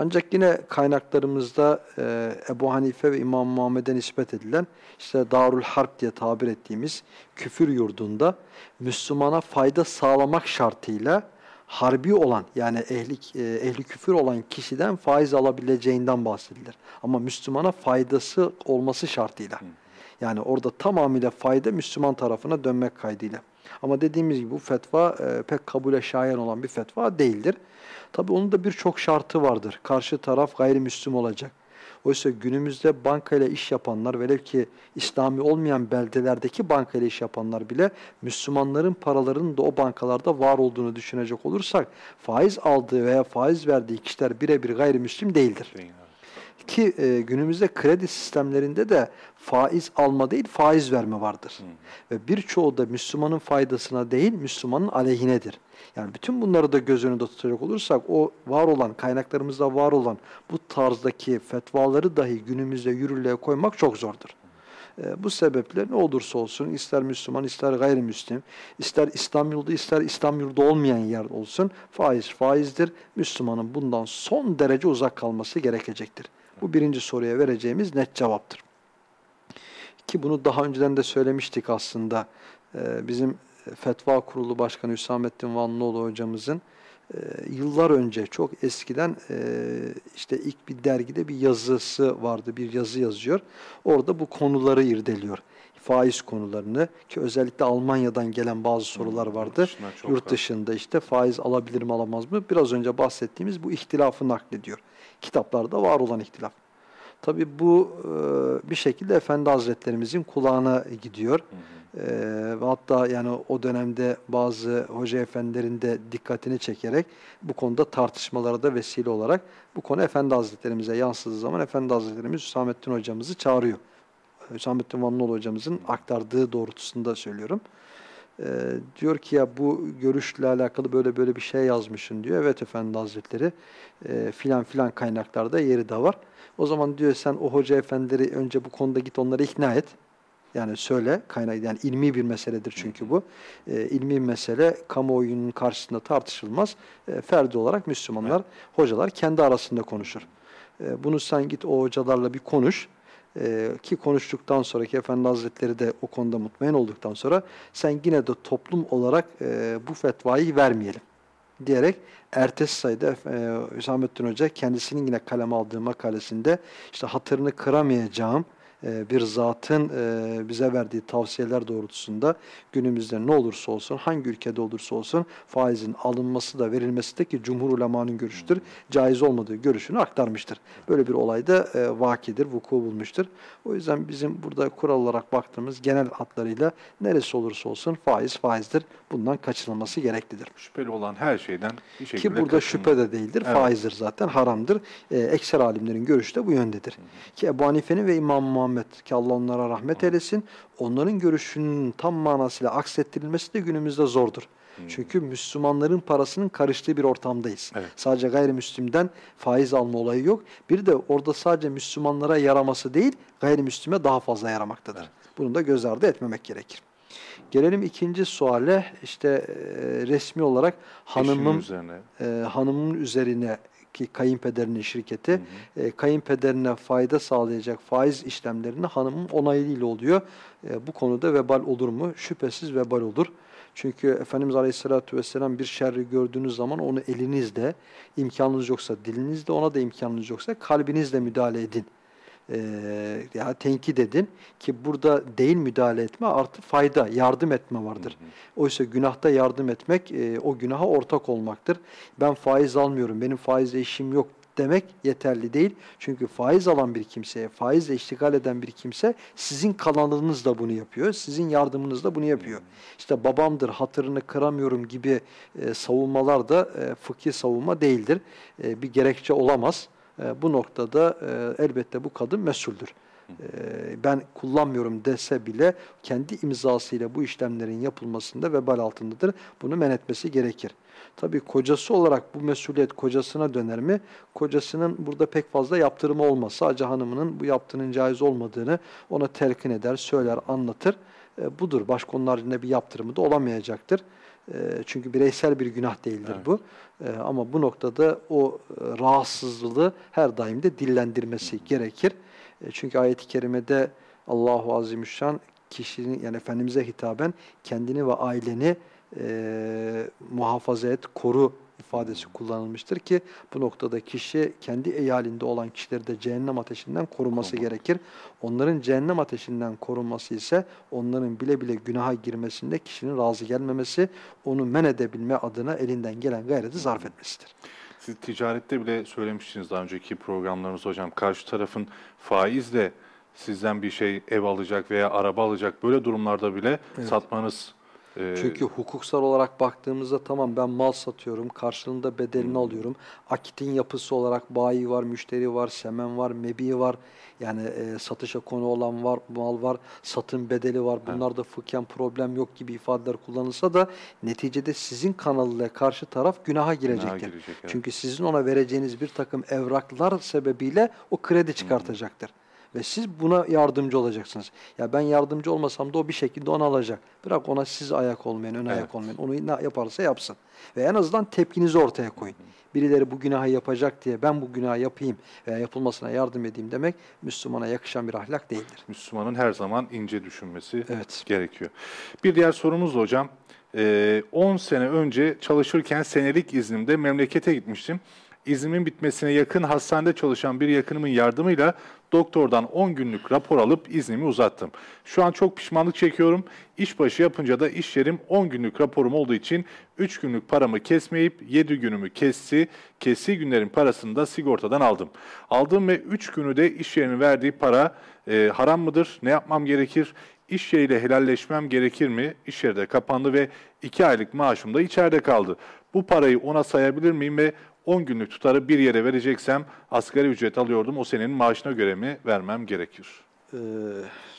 Ancak yine kaynaklarımızda e, Ebu Hanife ve İmam Muhammed'e nispet edilen işte Darül Harp diye tabir ettiğimiz küfür yurdunda Müslümana fayda sağlamak şartıyla harbi olan yani ehli, e, ehli küfür olan kişiden faiz alabileceğinden bahsedilir. Ama Müslümana faydası olması şartıyla. Yani orada tamamıyla fayda Müslüman tarafına dönmek kaydıyla. Ama dediğimiz gibi bu fetva e, pek kabule şayan olan bir fetva değildir. Tabi onun da birçok şartı vardır. Karşı taraf gayrimüslim olacak. Oysa günümüzde bankayla iş yapanlar, velev ki İslami olmayan beldelerdeki bankayla iş yapanlar bile Müslümanların paralarının da o bankalarda var olduğunu düşünecek olursak faiz aldığı veya faiz verdiği kişiler birebir gayrimüslim değildir. Ki e, günümüzde kredi sistemlerinde de faiz alma değil faiz verme vardır. Ve birçoğu da Müslümanın faydasına değil Müslümanın aleyhinedir. Yani bütün bunları da göz önünde tutacak olursak o var olan kaynaklarımızda var olan bu tarzdaki fetvaları dahi günümüzde yürürlüğe koymak çok zordur. E, bu sebeple ne olursa olsun ister Müslüman ister gayrimüslim ister İslam yurdu ister İslam yurdu olmayan yer olsun faiz faizdir. Müslümanın bundan son derece uzak kalması gerekecektir. Bu birinci soruya vereceğimiz net cevaptır. Ki bunu daha önceden de söylemiştik aslında. Ee, bizim Fetva Kurulu Başkanı Hüsamettin Vanlıoğlu hocamızın e, yıllar önce çok eskiden e, işte ilk bir dergide bir yazısı vardı. Bir yazı yazıyor. Orada bu konuları irdeliyor. Faiz konularını ki özellikle Almanya'dan gelen bazı sorular vardı.
dışına çok
Yurt dışında işte faiz alabilir mi alamaz mı? Biraz önce bahsettiğimiz bu ihtilafı naklediyor. Kitaplarda var olan ihtilaf. Tabi bu e, bir şekilde Efendi Hazretlerimizin kulağına gidiyor. E, ve hatta yani o dönemde bazı hoca efendilerin de dikkatini çekerek bu konuda tartışmalara da vesile olarak bu konu Efendi Hazretlerimize yansıdığı zaman Efendi Hazretlerimiz Hüsamettin hocamızı çağırıyor. Hüsamettin Vanlıoğlu hocamızın aktardığı doğrultusunda söylüyorum. Ee, diyor ki ya bu görüşle alakalı böyle böyle bir şey yazmışsın diyor. Evet Efendi Hazretleri e, filan filan kaynaklarda yeri de var. O zaman diyor sen o hoca efendileri önce bu konuda git onları ikna et. Yani söyle kaynak yani ilmi bir meseledir çünkü bu. E, ilmi mesele kamuoyunun karşısında tartışılmaz. E, ferdi olarak Müslümanlar, hocalar kendi arasında konuşur. E, bunu sen git o hocalarla bir konuş. Ee, ki konuştuktan sonra ki Efendi Hazretleri de o konuda mutmain olduktan sonra sen yine de toplum olarak e, bu fetvayı vermeyelim diyerek ertesi sayıda e, Hüsamettin Hoca kendisinin yine kaleme aldığı makalesinde işte hatırını kıramayacağım e, bir zatın e, bize verdiği tavsiyeler doğrultusunda günümüzde ne olursa olsun, hangi ülkede olursa olsun faizin alınması da verilmesi de ki Cumhur ulemanın görüşüdür, caiz olmadığı görüşünü aktarmıştır. Böyle bir olay da e, vakidir, vuku bulmuştur. O yüzden bizim burada kural olarak baktığımız genel hatlarıyla neresi olursa olsun faiz faizdir. Bundan kaçınılması gereklidir.
Şüpheli olan her şeyden bir şekilde
Ki burada
kaçınmak.
şüphe de değildir,
Evet.
faizdir zaten, haramdır. Ekser alimlerin görüşü de bu yöndedir. Ki Ebu Hanife'nin ve İmam Muhammed, ki Allah onlara rahmet eylesin, onların görüşünün tam manasıyla aksettirilmesi de günümüzde zordur. Çünkü Müslümanların parasının karıştığı bir ortamdayız.
Evet.
Sadece gayrimüslimden faiz alma olayı yok. Bir de orada sadece Müslümanlara yaraması değil, gayrimüslime daha fazla yaramaktadır.
Evet.
Bunu da göz ardı etmemek gerekir. Gelelim ikinci suale. İşte e, resmi olarak
üzerine.
e, hanımın üzerine ki kayınpederinin şirketi e, kayınpederine fayda sağlayacak faiz işlemlerini hanımın onaylığıyla oluyor. E, bu konuda vebal olur mu? Şüphesiz vebal olur. Çünkü Efendimiz Aleyhisselatü Vesselam bir şerri gördüğünüz zaman onu elinizle, imkanınız yoksa dilinizle, ona da imkanınız yoksa kalbinizle müdahale edin e, ya tenkit edin ki burada değil müdahale etme artı fayda, yardım etme vardır. Hı hı. Oysa günahta yardım etmek e, o günaha ortak olmaktır. Ben faiz almıyorum, benim faizle işim yok demek yeterli değil. Çünkü faiz alan bir kimseye, faizle iştigal eden bir kimse sizin kanalınız da bunu yapıyor. Sizin yardımınız da bunu yapıyor. İşte babamdır, hatırını kıramıyorum gibi e, savunmalar da e, fıkhi savunma değildir. E, bir gerekçe olamaz. E, bu noktada e, elbette bu kadın mesuldür. E, ben kullanmıyorum dese bile kendi imzasıyla bu işlemlerin yapılmasında vebal altındadır. Bunu men etmesi gerekir. Tabii kocası olarak bu mesuliyet kocasına döner mi? Kocasının burada pek fazla yaptırımı olmaz. Sadece hanımının bu yaptığının caiz olmadığını ona telkin eder, söyler, anlatır. E, budur. Başka onun bir yaptırımı da olamayacaktır. Çünkü bireysel bir günah değildir evet. bu. Ama bu noktada o rahatsızlığı her daim de dillendirmesi gerekir. Çünkü ayet-i kerimede Allahu Azimüşşan kişinin yani Efendimiz'e hitaben kendini ve aileni e, muhafaza et, koru ifadesi kullanılmıştır ki bu noktada kişi kendi eyalinde olan kişileri de cehennem ateşinden koruması Koruma. gerekir. Onların cehennem ateşinden korunması ise onların bile bile günaha girmesinde kişinin razı gelmemesi, onu men edebilme adına elinden gelen gayreti zarf etmesidir.
Siz ticarette bile söylemiştiniz daha önceki programlarınız hocam. Karşı tarafın faizle sizden bir şey ev alacak veya araba alacak böyle durumlarda bile evet. satmanız
ee, Çünkü hukuksal olarak baktığımızda tamam ben mal satıyorum, karşılığında bedelini hmm. alıyorum. Akitin yapısı olarak bayi var, müşteri var, semen var, mebi var. Yani e, satışa konu olan var, mal var, satın bedeli var. Bunlarda evet. fıkhen problem yok gibi ifadeler kullanılsa da neticede sizin kanalıyla karşı taraf günaha girecektir. Günaha girecek, evet. Çünkü sizin ona vereceğiniz bir takım evraklar sebebiyle o kredi çıkartacaktır. Hmm. Ve siz buna yardımcı olacaksınız. Ya ben yardımcı olmasam da o bir şekilde onu alacak. Bırak ona siz ayak olmayın, ön evet. ayak olmayın. Onu ne yaparsa yapsın. Ve en azından tepkinizi ortaya koyun. Birileri bu günahı yapacak diye ben bu günahı yapayım veya yapılmasına yardım edeyim demek Müslümana yakışan bir ahlak değildir.
Müslümanın her zaman ince düşünmesi evet. gerekiyor. Bir diğer sorumuz hocam. 10 ee, sene önce çalışırken senelik iznimde memlekete gitmiştim. İznimin bitmesine yakın hastanede çalışan bir yakınımın yardımıyla doktordan 10 günlük rapor alıp iznimi uzattım. Şu an çok pişmanlık çekiyorum. İşbaşı yapınca da iş yerim 10 günlük raporum olduğu için 3 günlük paramı kesmeyip 7 günümü kesti. Kesti günlerin parasını da sigortadan aldım. Aldığım ve 3 günü de iş yerinin verdiği para e, haram mıdır? Ne yapmam gerekir? İş yeriyle helalleşmem gerekir mi? İş yeri de kapandı ve 2 aylık maaşım da içeride kaldı. Bu parayı ona sayabilir miyim ve 10 günlük tutarı bir yere vereceksem asgari ücret alıyordum. O senin maaşına göre mi vermem gerekir? Ee,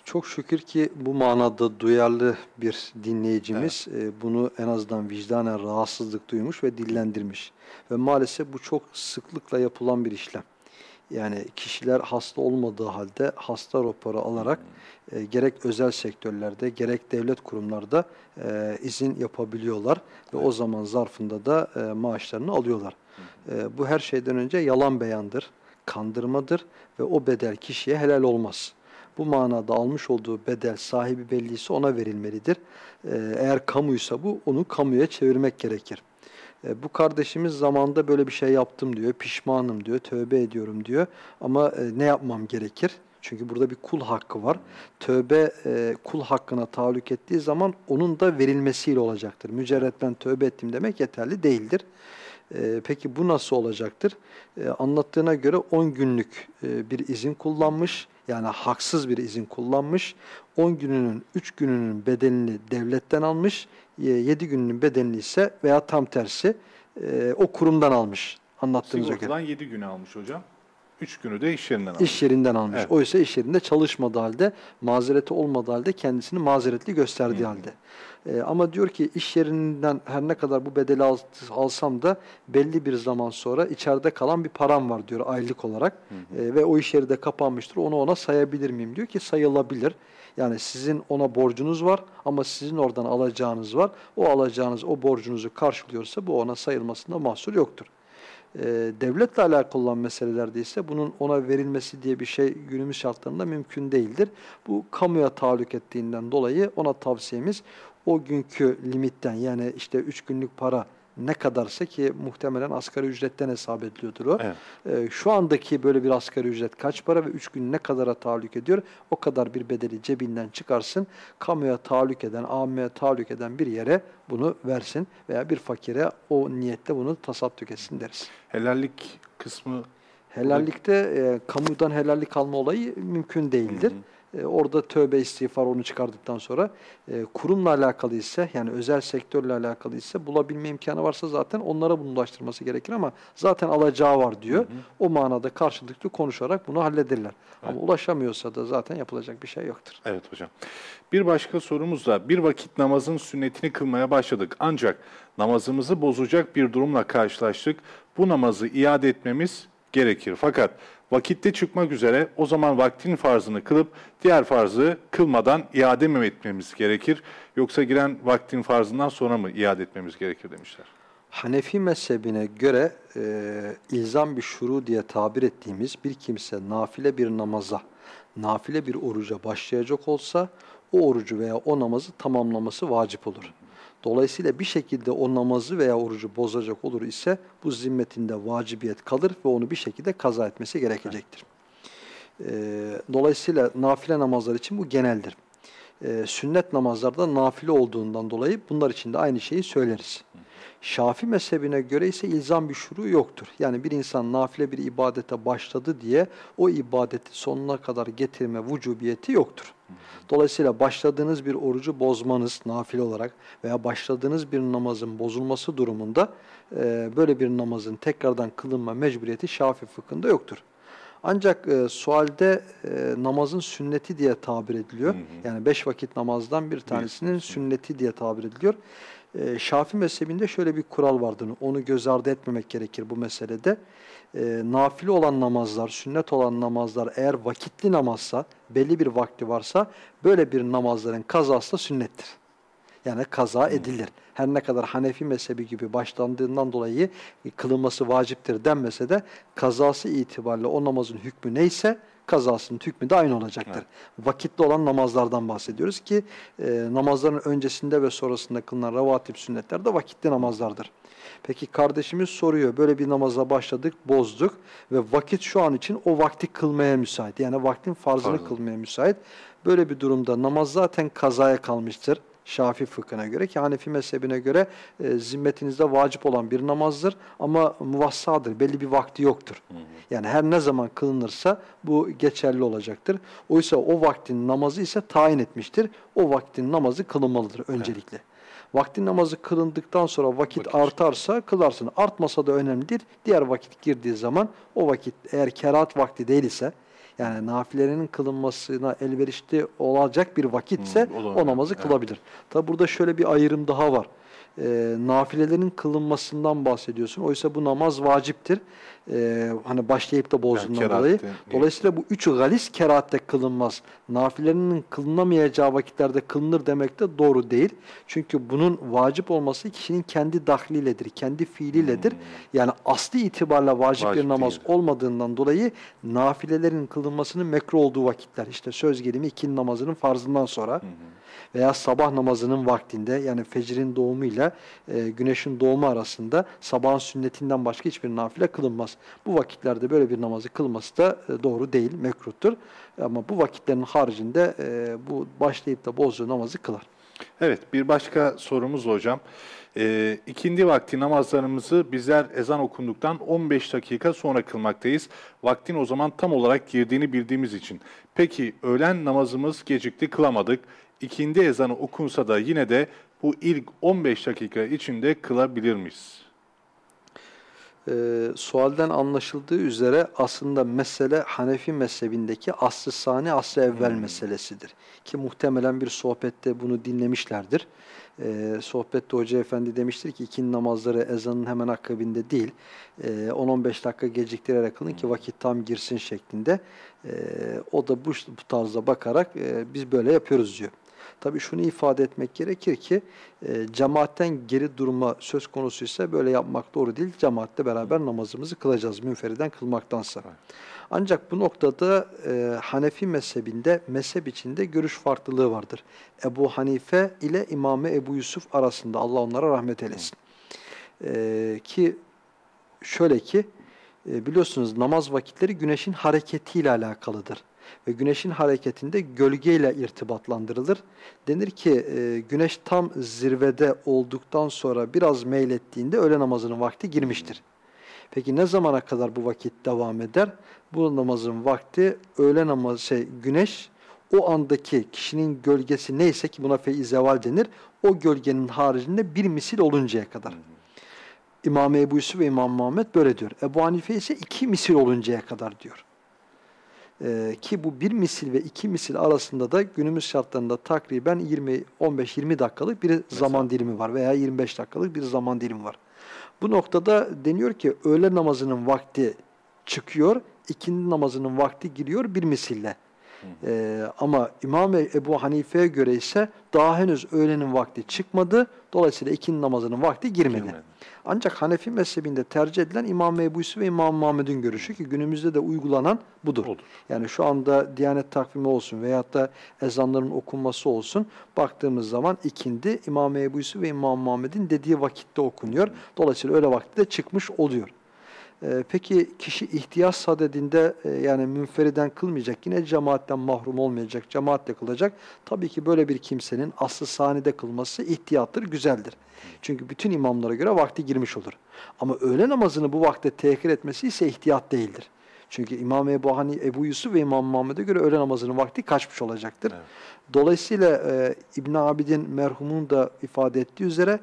çok şükür ki bu manada duyarlı bir dinleyicimiz evet. e, bunu en azından vicdanen rahatsızlık duymuş ve dillendirmiş. Ve maalesef bu çok sıklıkla yapılan bir işlem. Yani kişiler hasta olmadığı halde hasta raporu alarak e, gerek özel sektörlerde gerek devlet kurumlarda e, izin yapabiliyorlar. Ve evet. o zaman zarfında da e, maaşlarını alıyorlar. E, bu her şeyden önce yalan beyandır, kandırmadır ve o bedel kişiye helal olmaz. Bu manada almış olduğu bedel sahibi belliyse ona verilmelidir. E, eğer kamuysa bu onu kamuya çevirmek gerekir. E, bu kardeşimiz zamanda böyle bir şey yaptım diyor, pişmanım diyor, tövbe ediyorum diyor. Ama e, ne yapmam gerekir? Çünkü burada bir kul hakkı var. Tövbe e, kul hakkına tahallük ettiği zaman onun da verilmesiyle olacaktır. Mücerret ben tövbe ettim demek yeterli değildir. E, peki bu nasıl olacaktır? E, anlattığına göre 10 günlük e, bir izin kullanmış. Yani haksız bir izin kullanmış. 10 gününün 3 gününün bedelini devletten almış. 7 gününün bedelini ise veya tam tersi e, o kurumdan almış. Anlattığınıza göre.
Sigortadan 7 günü almış hocam. 3 günü de iş yerinden almış.
İş yerinden almış. Evet. Oysa iş yerinde çalışmadığı halde, mazereti olmadığı halde kendisini mazeretli gösterdiği Hı. halde. E, ama diyor ki iş yerinden her ne kadar bu bedeli al, alsam da belli bir zaman sonra içeride kalan bir param var diyor aylık olarak. Hı hı. E, ve o iş yeri de kapanmıştır. Onu ona sayabilir miyim diyor ki sayılabilir. Yani sizin ona borcunuz var ama sizin oradan alacağınız var. O alacağınız o borcunuzu karşılıyorsa bu ona sayılmasında mahsur yoktur. Ee, devletle alakalı olan meselelerde ise bunun ona verilmesi diye bir şey günümüz şartlarında mümkün değildir. Bu kamuya tahallük ettiğinden dolayı ona tavsiyemiz o günkü limitten yani işte 3 günlük para ne kadarsa ki muhtemelen asgari ücretten hesap ediliyordur o.
Evet.
Ee, şu andaki böyle bir asgari ücret kaç para ve 3 gün ne kadara tahallük ediyor? O kadar bir bedeli cebinden çıkarsın. Kamuya tahallük eden, ammeye tahallük eden bir yere bunu versin veya bir fakire o niyette bunu tasadduk etsin deriz.
Helallik kısmı
Helallikte e, kamudan helallik alma olayı mümkün değildir. E, orada tövbe istiğfar onu çıkardıktan sonra e, kurumla alakalı ise yani özel sektörle alakalı ise bulabilme imkanı varsa zaten onlara bunu ulaştırması gerekir ama zaten alacağı var diyor. O manada karşılıklı konuşarak bunu hallederler. Ama ulaşamıyorsa da zaten yapılacak bir şey yoktur.
Evet hocam. Bir başka sorumuz da bir vakit namazın sünnetini kılmaya başladık. Ancak namazımızı bozacak bir durumla karşılaştık. Bu namazı iade etmemiz gerekir. Fakat vakitte çıkmak üzere o zaman vaktin farzını kılıp diğer farzı kılmadan iade mi etmemiz gerekir? Yoksa giren vaktin farzından sonra mı iade etmemiz gerekir demişler.
Hanefi mezhebine göre e, ilzam bir şuru diye tabir ettiğimiz bir kimse nafile bir namaza, nafile bir oruca başlayacak olsa o orucu veya o namazı tamamlaması vacip olur. Dolayısıyla bir şekilde o namazı veya orucu bozacak olur ise bu zimmetinde vacibiyet kalır ve onu bir şekilde kaza etmesi gerekecektir. E, dolayısıyla nafile namazlar için bu geneldir. E, sünnet namazlarda nafile olduğundan dolayı bunlar için de aynı şeyi söyleriz. Şafi mezhebine göre ise ilzam bir şuru yoktur. Yani bir insan nafile bir ibadete başladı diye o ibadeti sonuna kadar getirme vücubiyeti yoktur. Dolayısıyla başladığınız bir orucu bozmanız nafile olarak veya başladığınız bir namazın bozulması durumunda e, böyle bir namazın tekrardan kılınma mecburiyeti Şafi fıkhında yoktur. Ancak e, sualde e, namazın sünneti diye tabir ediliyor. Yani beş vakit namazdan bir tanesinin sünneti diye tabir ediliyor. E, Şafi mezhebinde şöyle bir kural vardır. Onu göz ardı etmemek gerekir bu meselede. E, nafile olan namazlar, sünnet olan namazlar eğer vakitli namazsa, belli bir vakti varsa böyle bir namazların kazası da sünnettir. Yani kaza edilir. Her ne kadar Hanefi mezhebi gibi başlandığından dolayı kılınması vaciptir denmese de kazası itibariyle o namazın hükmü neyse kazasının hükmü de aynı olacaktır. Vakitli olan namazlardan bahsediyoruz ki e, namazların öncesinde ve sonrasında kılınan revatip sünnetler de vakitli namazlardır. Peki kardeşimiz soruyor böyle bir namaza başladık bozduk ve vakit şu an için o vakti kılmaya müsait. Yani vaktin farzını
Farzı.
kılmaya müsait. Böyle bir durumda namaz zaten kazaya kalmıştır. Şafi fıkhına göre ki Hanefi mezhebine göre e, zimmetinizde vacip olan bir namazdır ama muvassadır. Belli bir vakti yoktur. Yani her ne zaman kılınırsa bu geçerli olacaktır. Oysa o vaktin namazı ise tayin etmiştir. O vaktin namazı kılınmalıdır öncelikle. Vaktin namazı kılındıktan sonra vakit
Vakit.
artarsa kılarsın. Artmasa da önemli değil. Diğer vakit girdiği zaman o vakit eğer kerahat vakti değil ise yani nafilenin kılınmasına elverişli olacak bir vakitse
Hmm, o
o, namazı
evet.
kılabilir. Tabi burada şöyle bir ayrım daha var. Ee, nafilelerin kılınmasından bahsediyorsun. Oysa bu namaz vaciptir. Ee, hani başlayıp da bozduğundan
kerahatte
dolayı.
değil.
Dolayısıyla bu üç galis kerahatte kılınmaz. Nafilenin kılınamayacağı vakitlerde kılınır demek de doğru değil. Çünkü bunun vacip olması kişinin kendi dahliyledir, kendi fiiliyledir. Yani asli itibarla vacip,
Vacip
bir namaz
değildir.
olmadığından dolayı nafilelerin kılınmasının mekruh olduğu vakitler. İşte söz gelimi ikindi namazının farzından sonra veya sabah namazının vaktinde yani fecrin doğumuyla e, güneşin doğumu arasında sabahın sünnetinden başka hiçbir nafile kılınmaz. Bu vakitlerde böyle bir namazı kılması da e, doğru değil, mekruhtur. Ama bu vakitlerin haricinde e, bu başlayıp da bozduğu namazı kılar.
Evet, bir başka sorumuz hocam. Ee, ikindi vakti namazlarımızı bizler ezan okunduktan 15 dakika sonra kılmaktayız. Vaktin o zaman tam olarak girdiğini bildiğimiz için. Peki öğlen namazımız gecikti, kılamadık. İkindi ezanı okunsa da yine de bu ilk 15 dakika içinde kılabilir miyiz?
e, sualden anlaşıldığı üzere aslında mesele Hanefi mezhebindeki aslı sani aslı evvel meselesidir. Ki muhtemelen bir sohbette bunu dinlemişlerdir. E, sohbette Hoca Efendi demiştir ki ikindi namazları ezanın hemen akabinde değil e, 10-15 dakika geciktirerek kılın ki vakit tam girsin şeklinde. E, o da bu, bu tarzda bakarak e, biz böyle yapıyoruz diyor. Tabii şunu ifade etmek gerekir ki e, cemaatten geri durma söz konusu ise böyle yapmak doğru değil. Cemaatle beraber namazımızı kılacağız münferiden kılmaktansa. Ancak bu noktada e, Hanefi mezhebinde mezhep içinde görüş farklılığı vardır. Ebu Hanife ile İmame Ebu Yusuf arasında Allah onlara rahmet eylesin. E, ki şöyle ki e, biliyorsunuz namaz vakitleri güneşin hareketiyle alakalıdır. Ve güneşin hareketinde gölgeyle irtibatlandırılır. Denir ki e, güneş tam zirvede olduktan sonra biraz meylettiğinde öğle namazının vakti girmiştir. Peki ne zamana kadar bu vakit devam eder? Bu namazın vakti öğle namazı şey güneş o andaki kişinin gölgesi neyse ki buna feizeval denir. O gölgenin haricinde bir misil oluncaya kadar. İmam Ebu Yusuf ve İmam Muhammed böyle diyor. Ebu Hanife ise iki misil oluncaya kadar diyor. Ee, ki bu bir misil ve iki misil arasında da günümüz şartlarında takriben 20 15-20 dakikalık bir Mesela. zaman dilimi var veya 25 dakikalık bir zaman dilimi var. Bu noktada deniyor ki öğle namazının vakti çıkıyor, ikindi namazının vakti giriyor bir misille. Ee, ama İmam Ebu Hanife'ye göre ise daha henüz öğlenin vakti çıkmadı. Dolayısıyla ikindi namazının vakti girmedi. girmedi. Ancak Hanefi mezhebinde tercih edilen İmam Ebu Yusuf ve İmam Muhammed'in görüşü ki günümüzde de uygulanan budur. Olur. Yani şu anda Diyanet takvimi olsun veyahut da ezanların okunması olsun baktığımız zaman ikindi İmam Ebu Yusuf ve İmam Muhammed'in dediği vakitte okunuyor. Dolayısıyla öyle vakitte çıkmış oluyor. Ee, peki kişi ihtiyaç sadedinde e, yani münferiden kılmayacak, yine cemaatten mahrum olmayacak, cemaatle kılacak. Tabii ki böyle bir kimsenin aslı sanide kılması ihtiyattır, güzeldir. Çünkü bütün imamlara göre vakti girmiş olur. Ama öğle namazını bu vakte tehir etmesi ise ihtiyat değildir. Çünkü İmam Ebu Hani, Ebu Yusuf ve İmam Muhammed'e göre öğle namazının vakti kaçmış olacaktır. Evet. Dolayısıyla e, İbn Abidin merhumun da ifade ettiği üzere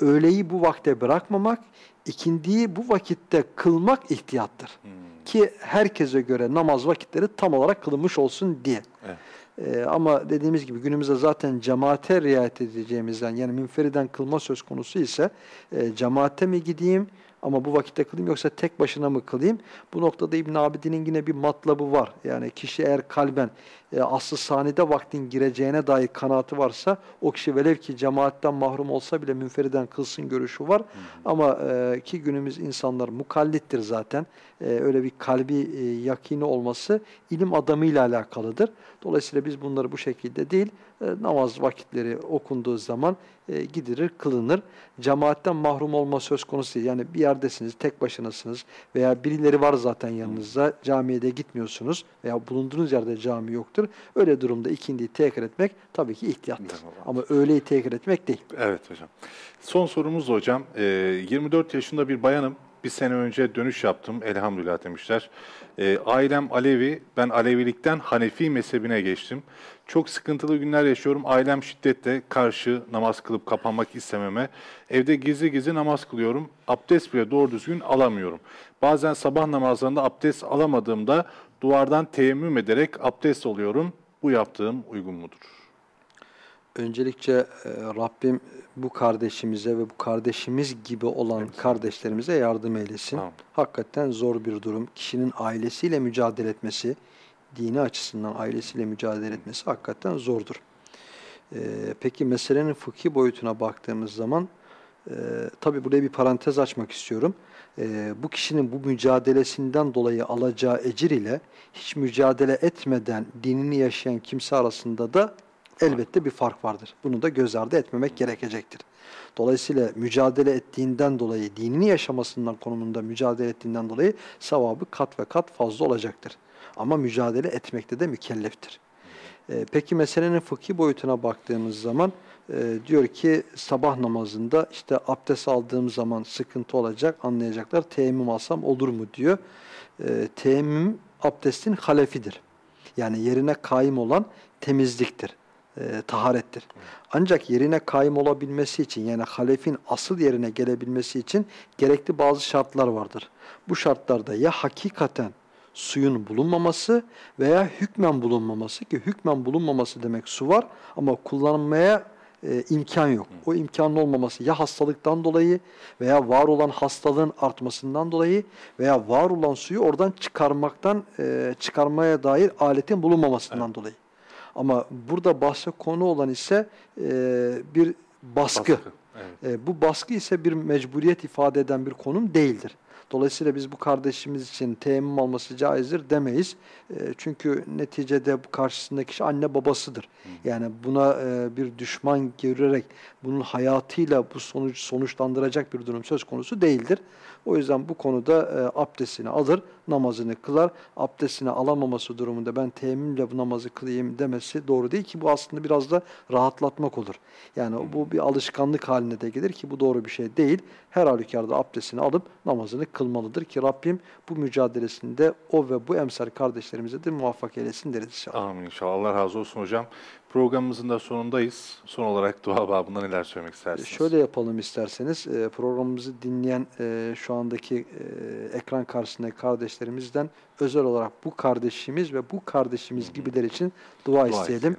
öğleyi bu vakte bırakmamak, ikindiyi bu vakitte kılmak ihtiyattır. Hmm. Ki herkese göre namaz vakitleri tam olarak kılınmış olsun diye. Evet. Ee, ama dediğimiz gibi günümüzde zaten cemaate riayet edeceğimizden yani münferiden kılma söz konusu ise e, cemaate mi gideyim ama bu vakitte kılayım yoksa tek başına mı kılayım? Bu noktada İbn Abidin'in yine bir matlabı var. Yani kişi eğer kalben e, aslı sanide vaktin gireceğine dair kanaati varsa o kişi velev ki cemaatten mahrum olsa bile münferiden kılsın görüşü var. Hı hı. Ama e, ki günümüz insanlar mukallittir zaten. E, öyle bir kalbi e, yakini olması ilim adamıyla alakalıdır. Dolayısıyla biz bunları bu şekilde değil, e, namaz vakitleri okunduğu zaman e, gidilir, kılınır. Cemaatten mahrum olma söz konusu değil. Yani bir yerdesiniz, tek başınasınız veya birileri var zaten yanınızda, camiye de gitmiyorsunuz veya bulunduğunuz yerde cami yoktur. Öyle durumda ikindiyi tekrar etmek tabii ki ihtiyattır. Ama öğleyi tekrar etmek değil.
Evet hocam. Son sorumuz hocam. 24 yaşında bir bayanım bir sene önce dönüş yaptım elhamdülillah demişler. E, ailem Alevi, ben Alevilikten Hanefi mezhebine geçtim. Çok sıkıntılı günler yaşıyorum. Ailem şiddetle karşı namaz kılıp kapanmak istememe. Evde gizli gizli namaz kılıyorum. Abdest bile doğru düzgün alamıyorum. Bazen sabah namazlarında abdest alamadığımda duvardan teyemmüm ederek abdest oluyorum. Bu yaptığım uygun mudur?
Öncelikle e, Rabbim bu kardeşimize ve bu kardeşimiz gibi olan evet. kardeşlerimize yardım eylesin. Tamam. Hakikaten zor bir durum. Kişinin ailesiyle mücadele etmesi, dini açısından ailesiyle mücadele etmesi hakikaten zordur. Ee, peki meselenin fıkhi boyutuna baktığımız zaman, e, tabi buraya bir parantez açmak istiyorum. E, bu kişinin bu mücadelesinden dolayı alacağı ecir ile hiç mücadele etmeden dinini yaşayan kimse arasında da elbette bir fark vardır. Bunu da göz ardı etmemek gerekecektir. Dolayısıyla mücadele ettiğinden dolayı, dinini yaşamasından konumunda mücadele ettiğinden dolayı sevabı kat ve kat fazla olacaktır. Ama mücadele etmekte de mükelleftir. Ee, peki meselenin fıkhi boyutuna baktığımız zaman e, diyor ki sabah namazında işte abdest aldığım zaman sıkıntı olacak anlayacaklar. Teyemmüm alsam olur mu diyor. E, teyemmüm abdestin halefidir. Yani yerine kaim olan temizliktir e, taharettir. Ancak yerine kaim olabilmesi için yani halefin asıl yerine gelebilmesi için gerekli bazı şartlar vardır. Bu şartlarda ya hakikaten suyun bulunmaması veya hükmen bulunmaması ki hükmen bulunmaması demek su var ama kullanmaya e, imkan yok. O imkanın olmaması ya hastalıktan dolayı veya var olan hastalığın artmasından dolayı veya var olan suyu oradan çıkarmaktan e, çıkarmaya dair aletin bulunmamasından evet. dolayı. Ama burada bahse konu olan ise e, bir baskı. baskı evet. e, bu baskı ise bir mecburiyet ifade eden bir konum değildir. Dolayısıyla biz bu kardeşimiz için teyemmüm alması caizdir demeyiz. E, çünkü neticede bu karşısındaki kişi anne babasıdır. Yani buna e, bir düşman görerek bunun hayatıyla bu sonuç sonuçlandıracak bir durum söz konusu değildir. O yüzden bu konuda e, abdestini alır, namazını kılar. Abdestini alamaması durumunda ben teyemmümle bu namazı kılayım demesi doğru değil ki bu aslında biraz da rahatlatmak olur. Yani bu bir alışkanlık haline de gelir ki bu doğru bir şey değil. Her halükarda abdestini alıp namazını kılmalıdır ki Rabbim bu mücadelesinde o ve bu emsal kardeşlerimize de muvaffak eylesin deriz inşallah.
Amin inşallah. Allah razı olsun hocam. Programımızın da sonundayız. Son olarak dua babında neler söylemek istersiniz?
Şöyle yapalım isterseniz. E, Programımızı dinleyen e, şu andaki e, ekran karşısındaki kardeşlerimizden özel olarak bu kardeşimiz ve bu kardeşimiz gibiler için dua,
Dua
isteyelim.
isteyelim,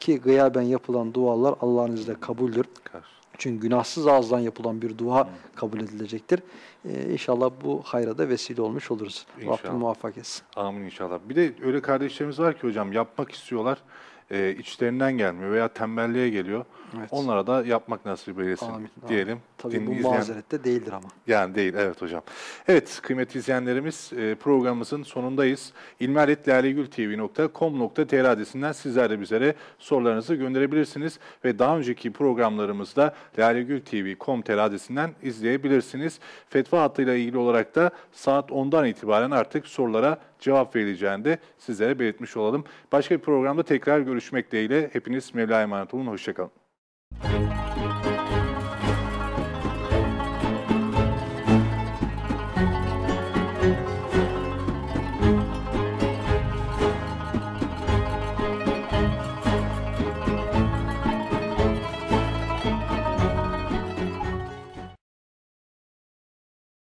Ki gıyaben yapılan dualar Allah'ın izniyle kabuldür.
Karşı.
Çünkü günahsız ağızdan yapılan bir dua kabul edilecektir. E, İnşallah bu hayra da vesile olmuş oluruz.
İnşallah.
Rabbim muvaffak etsin.
Amin inşallah. Bir de öyle kardeşlerimiz var ki hocam yapmak istiyorlar. E, içlerinden gelmiyor veya tembelliğe geliyor.
Evet.
Onlara da yapmak nasip eylesin
Amin,
diyelim.
amin. Tabii
Din-
bu
izleyen-
mazeret de değildir ama.
Yani değil, evet hocam. Evet, kıymetli izleyenlerimiz e, programımızın sonundayız. ilmihaletlalegültv.com.tr adresinden sizler de bizlere sorularınızı gönderebilirsiniz. Ve daha önceki programlarımızda lalegültv.com.tr adresinden izleyebilirsiniz. Fetva hattıyla ilgili olarak da saat 10'dan itibaren artık sorulara cevap verileceğini de sizlere belirtmiş olalım. Başka bir programda tekrar görüşmek dileğiyle. Hepiniz Mevla'ya emanet olun. Hoşçakalın. Música